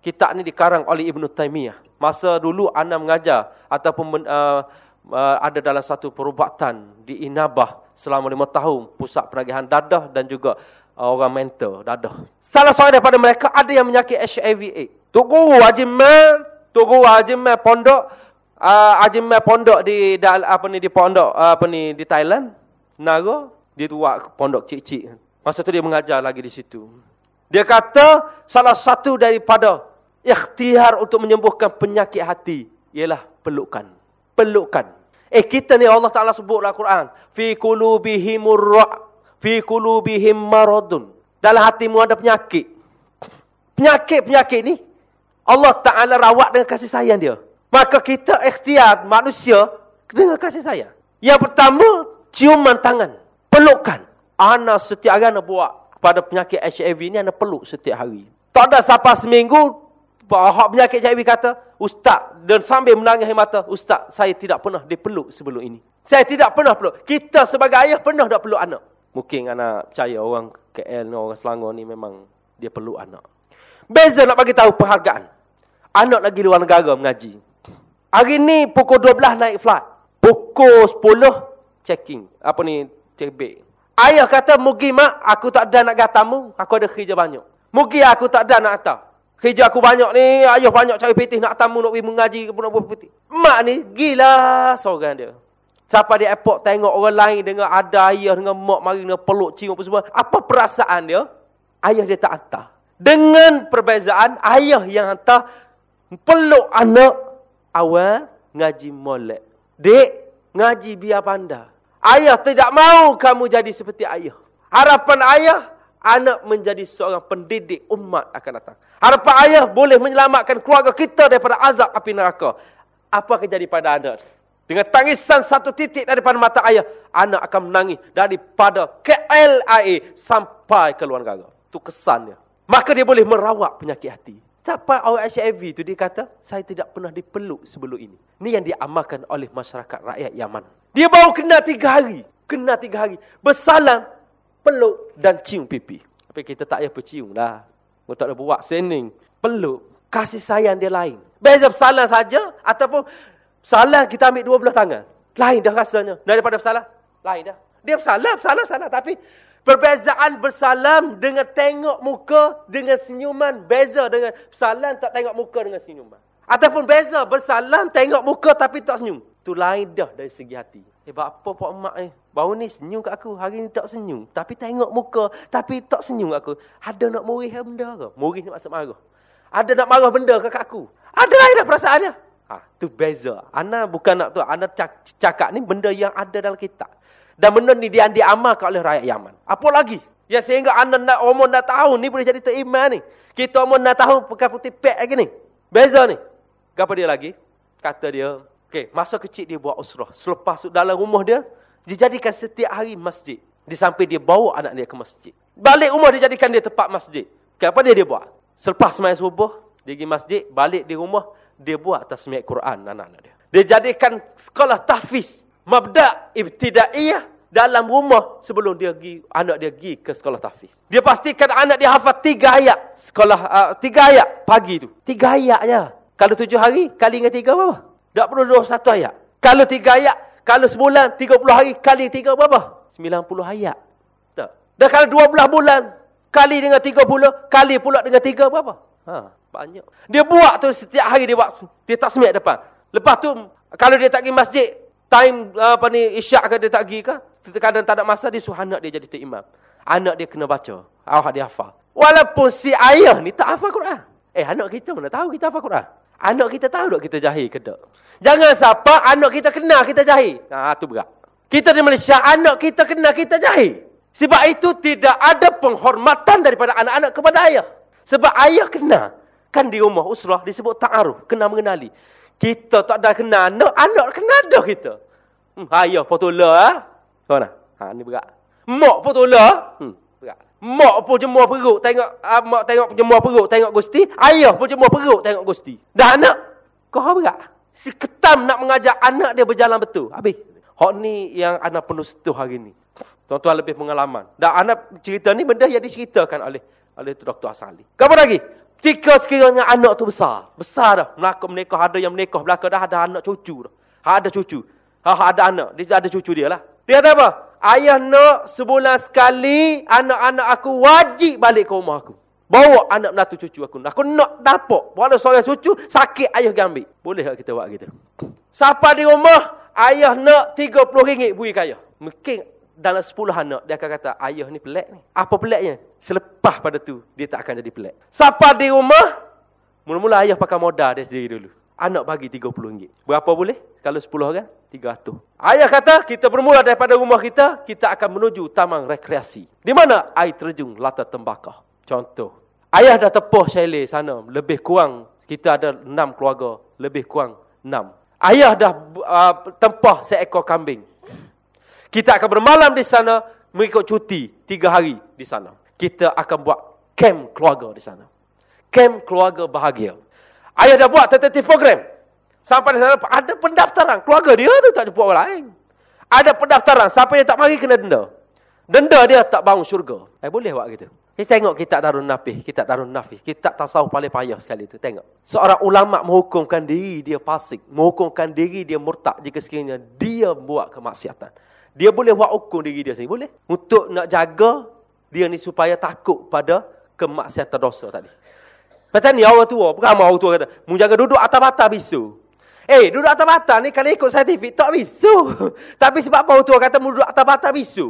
Kitab ni dikarang oleh Ibn Taymiyah. Masa dulu anak mengajar. Ataupun... Uh, uh, ada dalam satu perubatan di Inabah selama lima tahun pusat penagihan dadah dan juga orang mental dadah. Salah seorang daripada mereka ada yang menyakit HIV AIDS. Tok Guru Haji Mel, Tok Guru Haji Mel pondok uh, Haji Mel pondok di apa ni di pondok uh, apa ni di Thailand. Naga dia buat pondok cik-cik. Masa tu dia mengajar lagi di situ. Dia kata salah satu daripada ikhtiar untuk menyembuhkan penyakit hati ialah pelukan. Pelukan. Eh kita ni Allah Taala sebut dalam Quran, fi qulubihimur ra' fi qulubihim maradun. Dalam hatimu ada penyakit. Penyakit-penyakit ni Allah Taala rawat dengan kasih sayang dia. Maka kita ikhtiar manusia dengan kasih sayang. Yang pertama, ciuman tangan, pelukan. Ana setiap hari ana buat pada penyakit HIV ni ana peluk setiap hari. Tak ada sampai seminggu Hak penyakit HIV kata, Ustaz, dan sambil menangis mata, Ustaz, saya tidak pernah dipeluk sebelum ini. Saya tidak pernah peluk. Kita sebagai ayah pernah tak peluk anak. Mungkin anak percaya orang KL ni, orang Selangor ni memang dia peluk anak. Beza nak bagi tahu perhargaan. Anak lagi luar negara mengaji. Hari ni pukul 12 naik flight. Pukul 10 checking. Apa ni? Check bag. Ayah kata, Mugi mak, aku tak ada nak gatamu. Aku ada kerja banyak. Mugi aku tak ada nak hantar. Kerja aku banyak ni, ayah banyak cari peti nak tamu nak pergi mengaji nak buat peti. Mak ni gila seorang dia. Siapa di airport tengok orang lain dengan ada ayah dengan mak mari dengan peluk cium apa semua. Apa perasaan dia? Ayah dia tak hantar. Dengan perbezaan ayah yang hantar peluk anak awal ngaji molek. Dek, ngaji biar pandai. Ayah tidak mau kamu jadi seperti ayah. Harapan ayah, anak menjadi seorang pendidik umat akan datang. Harapan ayah boleh menyelamatkan keluarga kita daripada azab api neraka. Apa akan jadi pada anak? Dengan tangisan satu titik daripada mata ayah, anak akan menangis daripada KLIA sampai ke luar negara. Itu kesannya. Maka dia boleh merawat penyakit hati. Sampai orang HIV itu dia kata, saya tidak pernah dipeluk sebelum ini. Ini yang diamalkan oleh masyarakat rakyat Yaman. Dia baru kena tiga hari. Kena tiga hari. Bersalam, peluk dan cium pipi. Tapi kita tak payah bercium lah. Kau tak ada buat sening. Peluk. Kasih sayang dia lain. Beza bersalah saja ataupun salah kita ambil dua belah tangan. Lain dah rasanya. Daripada bersalah. Lain dah. Dia bersalah, bersalah, bersalah. Tapi perbezaan bersalam dengan tengok muka dengan senyuman. Beza dengan bersalam tak tengok muka dengan senyuman. Ataupun beza bersalam tengok muka tapi tak senyum. Itu lain dah dari segi hati. Eh, apa pak emak ni? Baru ni senyum kat aku. Hari ni tak senyum. Tapi tengok muka. Tapi tak senyum kat aku. Ada nak murih benda ke? Murih ni maksud marah. Ada nak marah benda ke kat aku. Ada lain dah perasaannya. Ha, tu beza. Ana bukan nak tu. Ana cakap ni benda yang ada dalam kitab. Dan benda ni dia diamalkan oleh rakyat Yaman. Apa lagi? Ya sehingga anda nak umur nak tahu ni boleh jadi teriman ni. Kita umur nak tahu pakai putih pek lagi ni. Beza ni. Apa dia lagi? Kata dia, okey, masa kecil dia buat usrah. Selepas dalam rumah dia, dia jadikan setiap hari masjid. Di sampai dia bawa anak dia ke masjid. Balik rumah dia jadikan dia tempat masjid. Okay, apa dia dia buat? Selepas semayang subuh, dia pergi masjid, balik di rumah, dia buat tasmiyat Quran anak-anak dia. Dia jadikan sekolah tahfiz, mabda' ibtidaiyah dalam rumah sebelum dia pergi, anak dia pergi ke sekolah tahfiz. Dia pastikan anak dia hafal tiga ayat. Sekolah, uh, tiga ayat pagi tu. Tiga ayat je. Kalau tujuh hari, kali dengan tiga berapa? Tak perlu dua satu ayat. Kalau tiga ayat, kalau sebulan, tiga puluh hari, kali tiga berapa? Sembilan puluh ayat. Tak. Dan kalau dua belah bulan, Kali dengan tiga puluh, kali pula dengan tiga berapa? Ha, banyak. Dia buat tu setiap hari dia buat. Dia tak semak depan. Lepas tu, kalau dia tak pergi masjid, time apa ni, isyak ke dia tak pergi ke, kadang tak ada masa, dia suruh anak dia jadi tu imam. Anak dia kena baca. Awak dia hafal. Walaupun si ayah ni tak hafal Quran. Eh, anak kita mana tahu kita hafal Quran? Anak kita tahu tak kita jahil ke tak? Jangan siapa anak kita kenal kita jahil. Ha, tu berat. Kita di Malaysia, anak kita kenal kita jahil. Sebab itu tidak ada penghormatan daripada anak-anak kepada ayah. Sebab ayah kena. Kan di rumah usrah disebut ta'aruf. Kena mengenali. Kita tak ada kena anak. Anak kena ada kita. Hmm, ayah potola. Ha? Mana? Ha, ni berat. Mak potola. Hmm, berat. Mak pun jemur perut. Tengok, uh, mak tengok jemur perut. Tengok gusti. Ayah pun jemur perut. Tengok gusti. Dah anak. Kau berat. Si ketam nak mengajak anak dia berjalan betul. Habis. Hak ni yang anak penuh setuh hari ni. Tuan-tuan lebih pengalaman. Dan anak cerita ni benda yang diceritakan oleh oleh Dr. Asali. Apa lagi? Jika sekiranya anak tu besar. Besar dah. Melakuk menikah. Ada yang menikah. Belakang dah ada anak cucu dah. Ha, ada cucu. Ha, ha, ada anak. Dia ada cucu dia lah. Dia kata apa? Ayah nak sebulan sekali anak-anak aku wajib balik ke rumah aku. Bawa anak menatu cucu aku. Aku nak dapat. Walau seorang cucu, sakit ayah ambil. Boleh tak kita buat gitu? Siapa di rumah, ayah nak RM30 bui kaya. Mungkin dalam 10 anak, dia akan kata, ayah ni pelik ni. Apa peliknya? Selepas pada tu, dia tak akan jadi pelik. Siapa di rumah, mula-mula ayah pakai modal dia sendiri dulu. Anak bagi RM30. Berapa boleh? Kalau 10 orang, 300. Ayah kata, kita bermula daripada rumah kita, kita akan menuju taman rekreasi. Di mana? Air terjun Lata Tembakau. Contoh. Ayah dah tepuh chalet sana. Lebih kurang, kita ada 6 keluarga. Lebih kurang 6. Ayah dah uh, tempah seekor kambing. Kita akan bermalam di sana, mengikut cuti tiga hari di sana. Kita akan buat camp keluarga di sana. Camp keluarga bahagia. Ayah dah buat tentative program. Sampai di sana ada pendaftaran. Keluarga dia tu tak jumpa orang lain. Ada pendaftaran. Siapa yang tak mari kena denda. Denda dia tak bangun syurga. Eh boleh buat gitu. Kita tengok kita darun nafis, kita darun nafis, kita tasawuf paling payah sekali tu. Tengok. Seorang ulama menghukumkan diri dia fasik, menghukumkan diri dia murtad jika sekiranya dia buat kemaksiatan. Dia boleh buat ukur diri dia sendiri. Boleh. Untuk nak jaga dia ni supaya takut pada kemaksiatan dosa tadi. Macam ni orang tua. Peramah orang tua kata. Jaga duduk atas bata bisu. Eh, duduk atas bata ni kalau ikut saintifik tak bisu. Tapi sebab apa orang tua kata duduk atas bata bisu.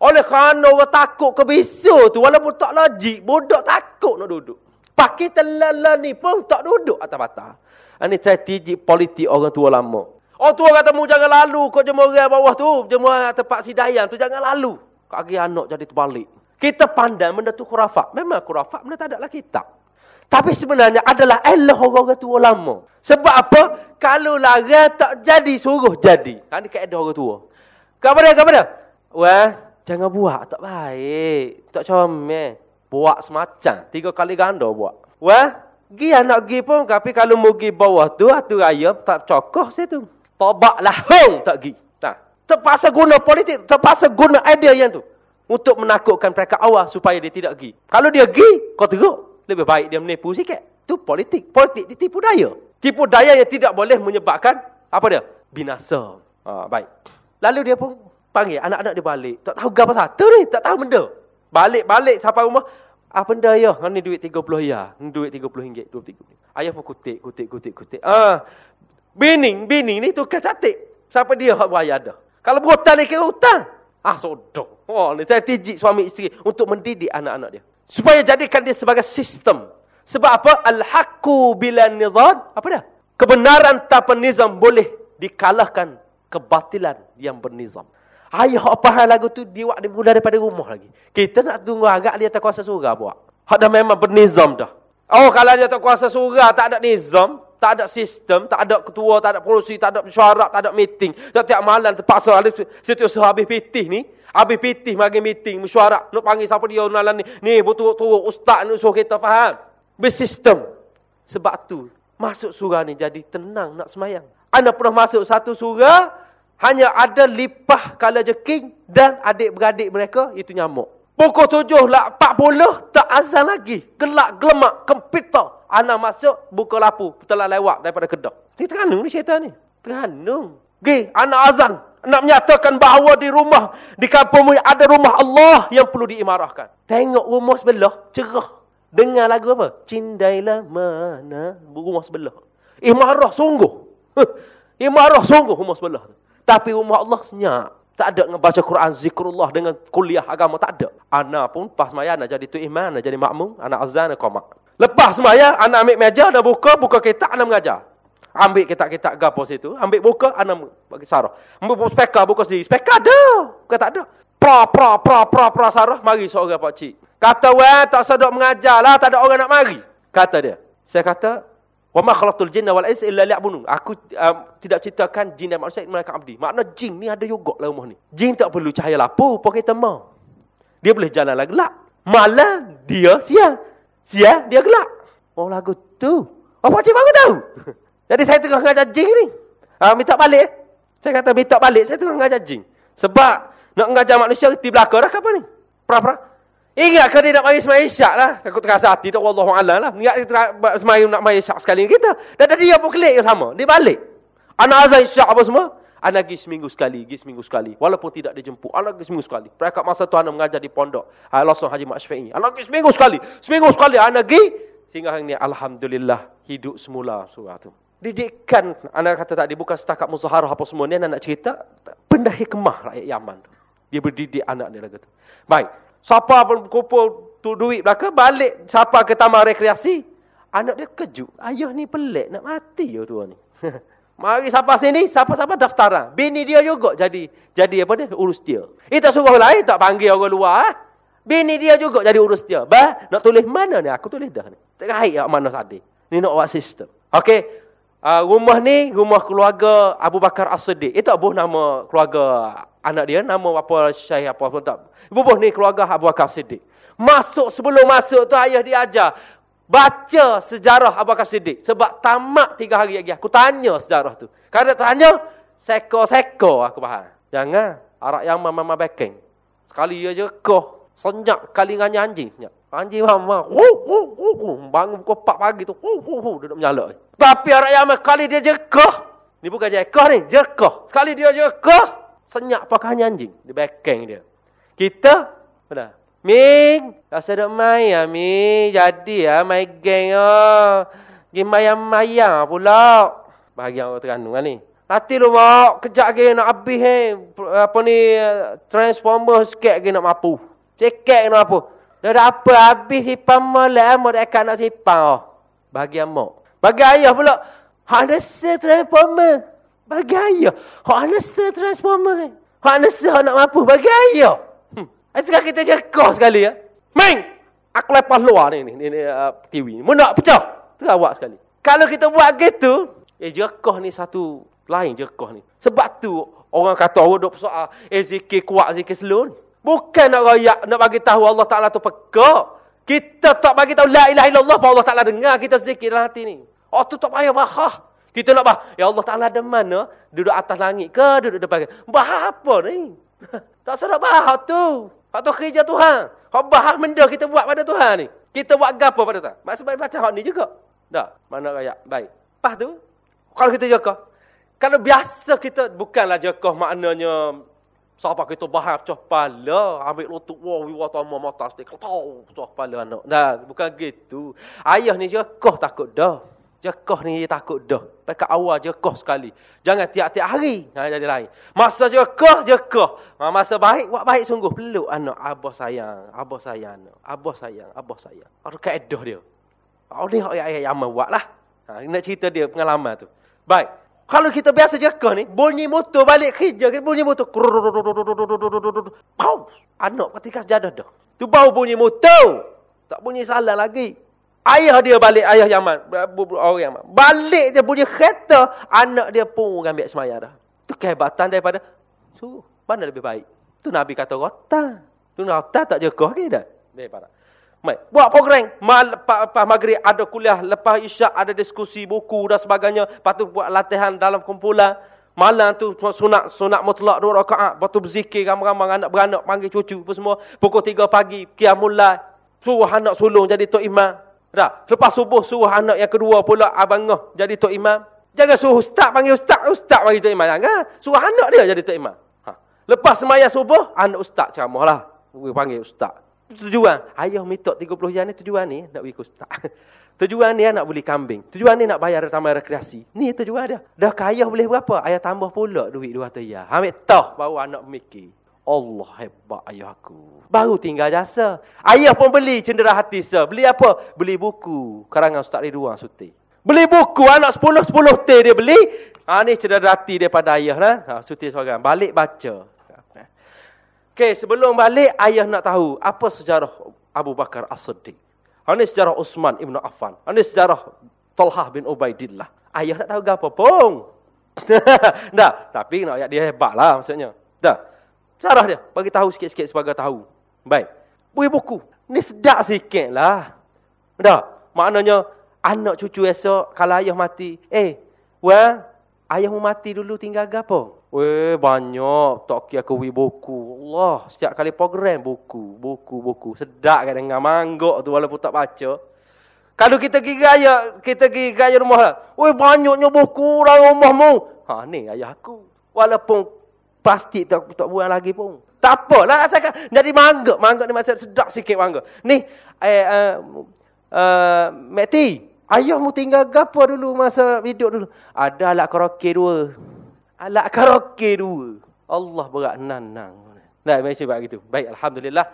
Oleh kerana orang takut ke bisu tu. Walaupun tak logik. Budak takut nak duduk. Pakai telala ni pun tak duduk atas bata. Ini strategi politik orang tua lama. Orang tua kata mu jangan lalu kau jemur bawah tu, jemur tempat sidayan tu jangan lalu. Kaki anak jadi terbalik. Kita pandang benda tu khurafat. Memang khurafat benda tak adalah kitab. Tapi sebenarnya adalah elah orang-orang tua lama. Sebab apa? Kalau lara tak jadi, suruh jadi. Ha, ni kaedah orang tua. Kau dia? Kau dia? Wah, jangan buat. Tak baik. Tak comel. Buat semacam. Tiga kali ganda buat. Wah, gi anak gi pun. Tapi kalau mau gi bawah tu, atu raya tak cokoh situ. Tobaklah hong tak pergi. Nah, terpaksa guna politik, terpaksa guna idea yang tu untuk menakutkan mereka awal supaya dia tidak pergi. Kalau dia pergi, kau teruk. Lebih baik dia menipu sikit. Tu politik. Politik ditipu daya. Tipu daya yang tidak boleh menyebabkan apa dia? Binasa. Ha, baik. Lalu dia pun panggil anak-anak dia balik. Tak tahu apa satu ni, tak tahu benda. Balik-balik sampai rumah, apa benda ya? Ni duit 30 ya. Duit 30 ringgit, 23. Ayah pun kutik, kutik, kutik, kutik. Ah, Bining, bining ni tukar cantik. Siapa dia hak buaya dah? Kalau berhutang ni kira hutang. Ah, sodok. Oh, ni saya tijik suami isteri untuk mendidik anak-anak dia. Supaya jadikan dia sebagai sistem. Sebab apa? Al-haqqu bila nizam. Apa dah? Kebenaran tanpa nizam boleh dikalahkan kebatilan yang bernizam. Ayah apa hal lagu tu dia buat dimulai daripada rumah lagi. Kita nak tunggu agak dia tak kuasa surga buat. Hak dah memang bernizam dah. Oh kalau dia tak kuasa surga tak ada nizam, tak ada sistem, tak ada ketua, tak ada polisi, tak ada mesyuarat, tak ada meeting. Setiap malam terpaksa ada setiap habis pitih ni, habis pitih mari meeting, mesyuarat, nak panggil siapa dia nalan ni. Ni betul-betul ustaz ni suruh kita faham. Bersistem. Sebab tu masuk surah ni jadi tenang nak semayang. Anda pernah masuk satu surah, hanya ada lipah kala jeking dan adik-beradik mereka itu nyamuk. Pukul tujuh lah, empat puluh, tak azan lagi. Gelak, gelemak, kempitar. Anak masuk, buka lapu. Telah lewat daripada kedah. Ini teranung ni syaitan ni. Teranung. Gi, anak azan. Nak menyatakan bahawa di rumah, di kampung ada rumah Allah yang perlu diimarahkan. Tengok rumah sebelah, cerah. Dengar lagu apa? Cindailah mana rumah sebelah. Imarah sungguh. Imarah sungguh rumah sebelah. Tapi rumah Allah senyap. Tak ada baca Quran, zikrullah dengan kuliah agama. Tak ada. Anak pun pas maya nak jadi tu iman, nak jadi makmum. Anak azan, nak komak. Lepas maya, anak ambil meja, dah buka, buka kitab, anak mengajar. Ambil kitab-kitab gapo situ. Ambil buka, anak bagi sarah. Ambil speaker, buka sendiri. Speaker ada. Bukan tak ada. Pra, pra, pra, pra, pra, sarah. Mari seorang pakcik. Kata, weh, tak sedap mengajar lah. Tak ada orang nak mari. Kata dia. Saya kata, Wa ma khalaqtul jinna wal insa illa liya'budun. Aku um, tidak ciptakan jin dan manusia melainkan abdi. Makna jin ni ada juga lah rumah ni. Jin tak perlu cahaya lapu, pakai tema. Dia boleh jalan lah gelap. Malam dia siang. Siang dia gelap. Oh lagu tu. Apa cik baru tahu? Jadi saya tengah ngajar jin ni. Ha, minta balik. Saya kata minta balik. Saya tengah ngajar jin. Sebab nak ngajar manusia di belakang dah kapan ni? Pra-pra. Ingat ke dia nak mari semayang isyak lah. Takut terasa hati. Tak Allah Allah lah. Ingat semayang nak mari isyak sekali kita. Dan tadi dia pun kelik sama. Dia balik. Anak azan isyak apa semua. Anak pergi seminggu sekali. Pergi seminggu sekali. Walaupun tidak dijemput. Anak pergi seminggu sekali. Perekat masa tu anak mengajar di pondok. Losong Haji Mak Syafi'i. Anak pergi seminggu sekali. Seminggu sekali anak pergi. Sehingga hari ini Alhamdulillah. Hidup semula surah tu. Didikan. Anak kata tadi bukan setakat muzaharah apa semua. Ni anak nak cerita. Benda hikmah rakyat Yaman. Dia berdidik anak dia lagi tu. Baik. Siapa pun kumpul tu duit belaka, balik siapa ke taman rekreasi. Anak dia kejut. Ayah ni pelik, nak mati ya tua ni. Mari siapa sini, siapa-siapa daftaran. Bini dia juga jadi jadi apa dia? Urus dia. Itu suruh lain, tak panggil orang luar. Ha? Bini dia juga jadi urus dia. Bah, nak tulis mana ni? Aku tulis dah ni. Terakhir ya, mana tadi. Ni nak buat sistem. Okey. Uh, rumah ni, rumah keluarga Abu Bakar As-Siddiq. Itu abuh nama keluarga anak dia. Nama apa, Syekh apa pun tak. Bubuh ni keluarga Abu Bakar As-Siddiq. Masuk, sebelum masuk tu ayah dia ajar. Baca sejarah Abu Bakar As-Siddiq. Sebab tamat tiga hari lagi. Aku tanya sejarah tu. Kalau tanya, seko-seko aku faham. Jangan. Arak yang mama backing. Sekali aja kau. Senyap kali dengan anjing. Senyap. Anjing mama. Hu, hu, hu, hu. Bangun pukul 4 pagi tu. Hu, hu, hu. Duduk menyala. Tapi orang Yaman kali dia jekah. Ni bukan jekah ni. Jekah. Sekali dia jekah. Senyap pakai anjing. Di backing dia. Kita. Mana? Ming. Tak sedap main ya Ming. Jadi ya main geng ya. Game mayang-mayang pula. Bahagian orang terkandung kan ni. Nanti lu mau kejap lagi nak habis eh. Apa ni. Transformer sikit lagi nak mampu. Sikit nak mampu. Dah dah apa habis sipang malam mau dekat nak sipang oh. Bagi amak. Bagi ayah pula. Ada transformer. Bagi ayah. Hak ada transformer. Hak ada hak nak mampu. Bagi ayah. Hmm. Itu kan kita jekah sekali ya. Meng! Aku lepas luar ni, ni, ni, ni uh, TV ni. Mana nak pecah? Terawak sekali. Kalau kita buat gitu, eh jekah ni satu lain jekah ni. Sebab tu orang kata orang duk persoal, eh zikir kuat zikir ni. Bukan nak rayak, nak bagi tahu Allah Ta'ala tu pekak. Kita tak bagi tahu la ilaha illallah, Allah Ta'ala dengar kita zikir dalam hati ni. Oh tu tak payah bahah. Kita nak bah, ya Allah Ta'ala ada mana? Duduk atas langit ke duduk depan? Bahah apa ni? tak sedap bahah tu. Hak tu kerja Tuhan. Hak bahah benda kita buat pada Tuhan ni. Kita buat gapo pada Tuhan? Maksud baik baca hak ni juga. Tak, mana rayak. Baik. Lepas tu, kalau kita jaga. Kalau biasa kita, bukanlah jaga maknanya Siapa kita bahas pecah kepala, ambil lutut, wah, wah, tama mata sedikit, ketau, pecah kepala anak. Nah, bukan gitu. Ayah ni jekoh takut dah. Jekoh ni takut dah. Dekat awal jekoh sekali. Jangan tiap-tiap hari. Nah, jadi lain. Masa jekoh, jekoh. Masa baik, buat baik sungguh. Peluk anak. Abah sayang. Abah sayang. Abah sayang. Abah sayang. Ada kaedah dia. Oh ni ayat Yaman buat lah. Ha, nak cerita dia pengalaman tu. Baik. Kalau kita biasa jeka ni, bunyi motor balik kerja, bunyi motor. Pau! Anak ketika jadah dah. Tu bau bunyi motor. Tak bunyi salah lagi. Ayah dia balik, ayah Yaman. Orang Yaman. Balik dia bunyi kereta, anak dia pun ambil semaya dah. Tu kehebatan daripada, so, mana lebih baik? Tu Nabi kata rota. Tu rota tak jeka lagi dah. Baik, Baik. Buat program. Mal, lepas maghrib ada kuliah. Lepas isyak ada diskusi buku dan sebagainya. Lepas tu buat latihan dalam kumpulan. Malam tu sunat sunat mutlak dua rakaat. Lepas tu berzikir ramai-ramai anak beranak panggil cucu apa semua. Pukul tiga pagi. Qiyamullah. Suruh anak sulung jadi tok imam. Dah. Lepas subuh suruh anak yang kedua pula abangah jadi tok imam. Jangan suruh ustaz panggil ustaz. Ustaz panggil tok imam. Jangan. Suruh anak dia jadi tok imam. Ha. Lepas semaya subuh, anak ustaz ceramah lah. Panggil ustaz. Tujuan. Ayah minta 30 jam ni tujuan ni nak pergi ustaz. Tujuan ni nak beli kambing. Tujuan ni nak bayar taman rekreasi. Ni tujuan dia. Dah kaya boleh berapa? Ayah tambah pula duit 200 ya. Ambil tah baru anak mikir. Allah hebat ayah aku. Baru tinggal jasa. Ayah pun beli cendera hati se. Beli apa? Beli buku. Karangan Ustaz Ridwan Suti. Beli buku anak 10 10 T dia beli. Ha ni cendera hati daripada ayah. Ha Suti seorang. Balik baca. Okey, sebelum balik ayah nak tahu apa sejarah Abu Bakar As-Siddiq. Ini sejarah Uthman Ibn Affan. Ini sejarah Talhah bin Ubaidillah. Ayah tak tahu apa pun. Dah, tapi nak ayat dia hebatlah maksudnya. Dah. Sejarah dia bagi tahu sikit-sikit sebagai tahu. Baik. Buih buku. Ni sedap sikitlah. Dah. Maknanya anak cucu esok kalau ayah mati, eh, wah, ayahmu mati dulu tinggal gapo? Weh, banyak tak kira ke buku. Allah, setiap kali program buku, buku, buku. Sedap kan dengan manggok tu walaupun tak baca. Kalau kita pergi gaya, kita pergi gaya rumah lah. Weh, banyaknya buku dalam rumahmu. Ha, ni ayah aku. Walaupun plastik tak, tak buang lagi pun. Tak apalah, asalkan jadi manggok. Manggok ni maksud sedap sikit manggok. Ni, eh, uh, uh, Mati, ayahmu tinggal gapa dulu masa hidup dulu? Ada alat karaoke dua. Alat karaoke dua. Allah berat nanang. Nah, macam sebab gitu. Baik, Alhamdulillah.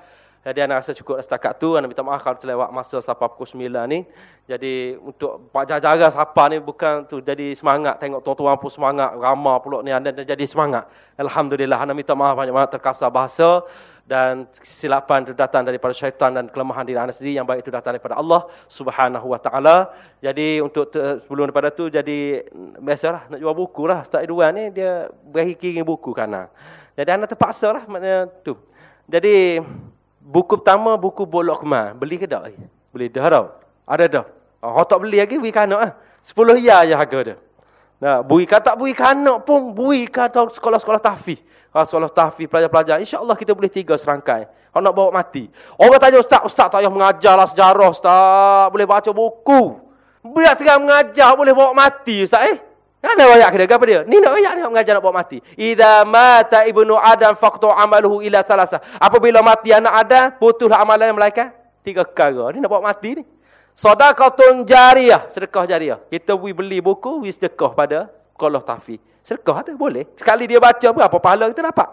Jadi anak rasa cukup setakat tu. Anak minta maaf kalau terlewat masa sampai pukul 9 ni. Jadi untuk jaga-jaga siapa ni bukan tu jadi semangat. Tengok tuan-tuan pun semangat. Ramah pula ni anda jadi semangat. Alhamdulillah. Anak minta maaf banyak-banyak terkasar bahasa. Dan kesilapan itu datang daripada syaitan dan kelemahan diri anda sendiri. Yang baik itu datang daripada Allah subhanahu wa ta'ala. Jadi untuk sebelum daripada tu jadi biasalah nak jual buku lah. Start Edwan ni dia berakhir kirim buku kanan. Jadi anak terpaksa lah maknanya tu. Jadi buku pertama buku bolok kemar. Beli ke tak? Beli dah tau. Ada dah. Oh, tak beli lagi bui kanak ah. 10 ya je harga dia. Nah, bui kata bui kanak pun bui kata sekolah-sekolah tahfiz. Ha, sekolah tahfiz pelajar-pelajar. Insya-Allah kita boleh tiga serangkai. Kalau nak bawa mati. Orang tanya ustaz, ustaz tak payah mengajarlah sejarah, ustaz. Boleh baca buku. Berat tengah mengajar boleh bawa mati, ustaz eh? Kan ada ayat kena apa dia? Ni nak ayat ni nak mengajar nak bawa mati. Idza mata ibnu adam faqtu amaluhu ila salasa. Apabila mati anak Adam, putuslah amalan malaikat. Tiga perkara. Ni nak bawa mati ni. Sedekahun jariyah, sedekah jariyah. Kita we beli buku, we sedekah pada kalau tafi. Sedekah tu boleh. Sekali dia baca berapa pahala kita dapat.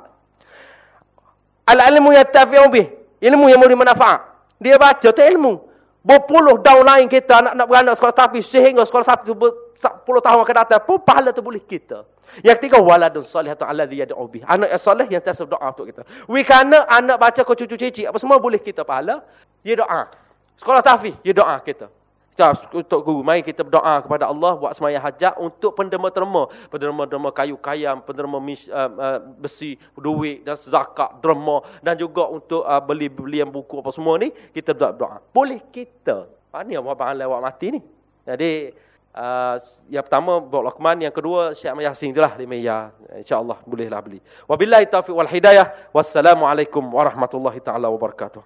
Al-ilmu yattafi'u bih. Ilmu yang memberi manfaat. Dia baca tu ilmu. Berpuluh tahun lain kita nak nak beranak sekolah tapi sehingga sekolah tapi sepuluh tahun akan datang pun pahala tu boleh kita. Yang ketiga waladun salihatu alladhi yad'u bih. Anak yang soleh yang tiasa doa untuk kita. We kana anak baca ke cucu cici apa semua boleh kita pahala. Ya doa. Sekolah tahfiz ya doa kita untuk guru. Mari kita berdoa kepada Allah buat semaya hajat untuk penderma-derma. Penderma-derma kayu kayam, penderma uh, besi, duit dan zakat, derma. Dan juga untuk uh, beli-belian buku apa semua ni, kita berdoa. Boleh kita. Ni apa bahan lewat mati ni. Jadi, uh, yang pertama, bawa Luqman. Yang kedua, Syekh Mayasin tu lah. Ya, InsyaAllah bolehlah beli. Wabillahi taufiq wal hidayah. Wassalamualaikum warahmatullahi ta'ala wabarakatuh.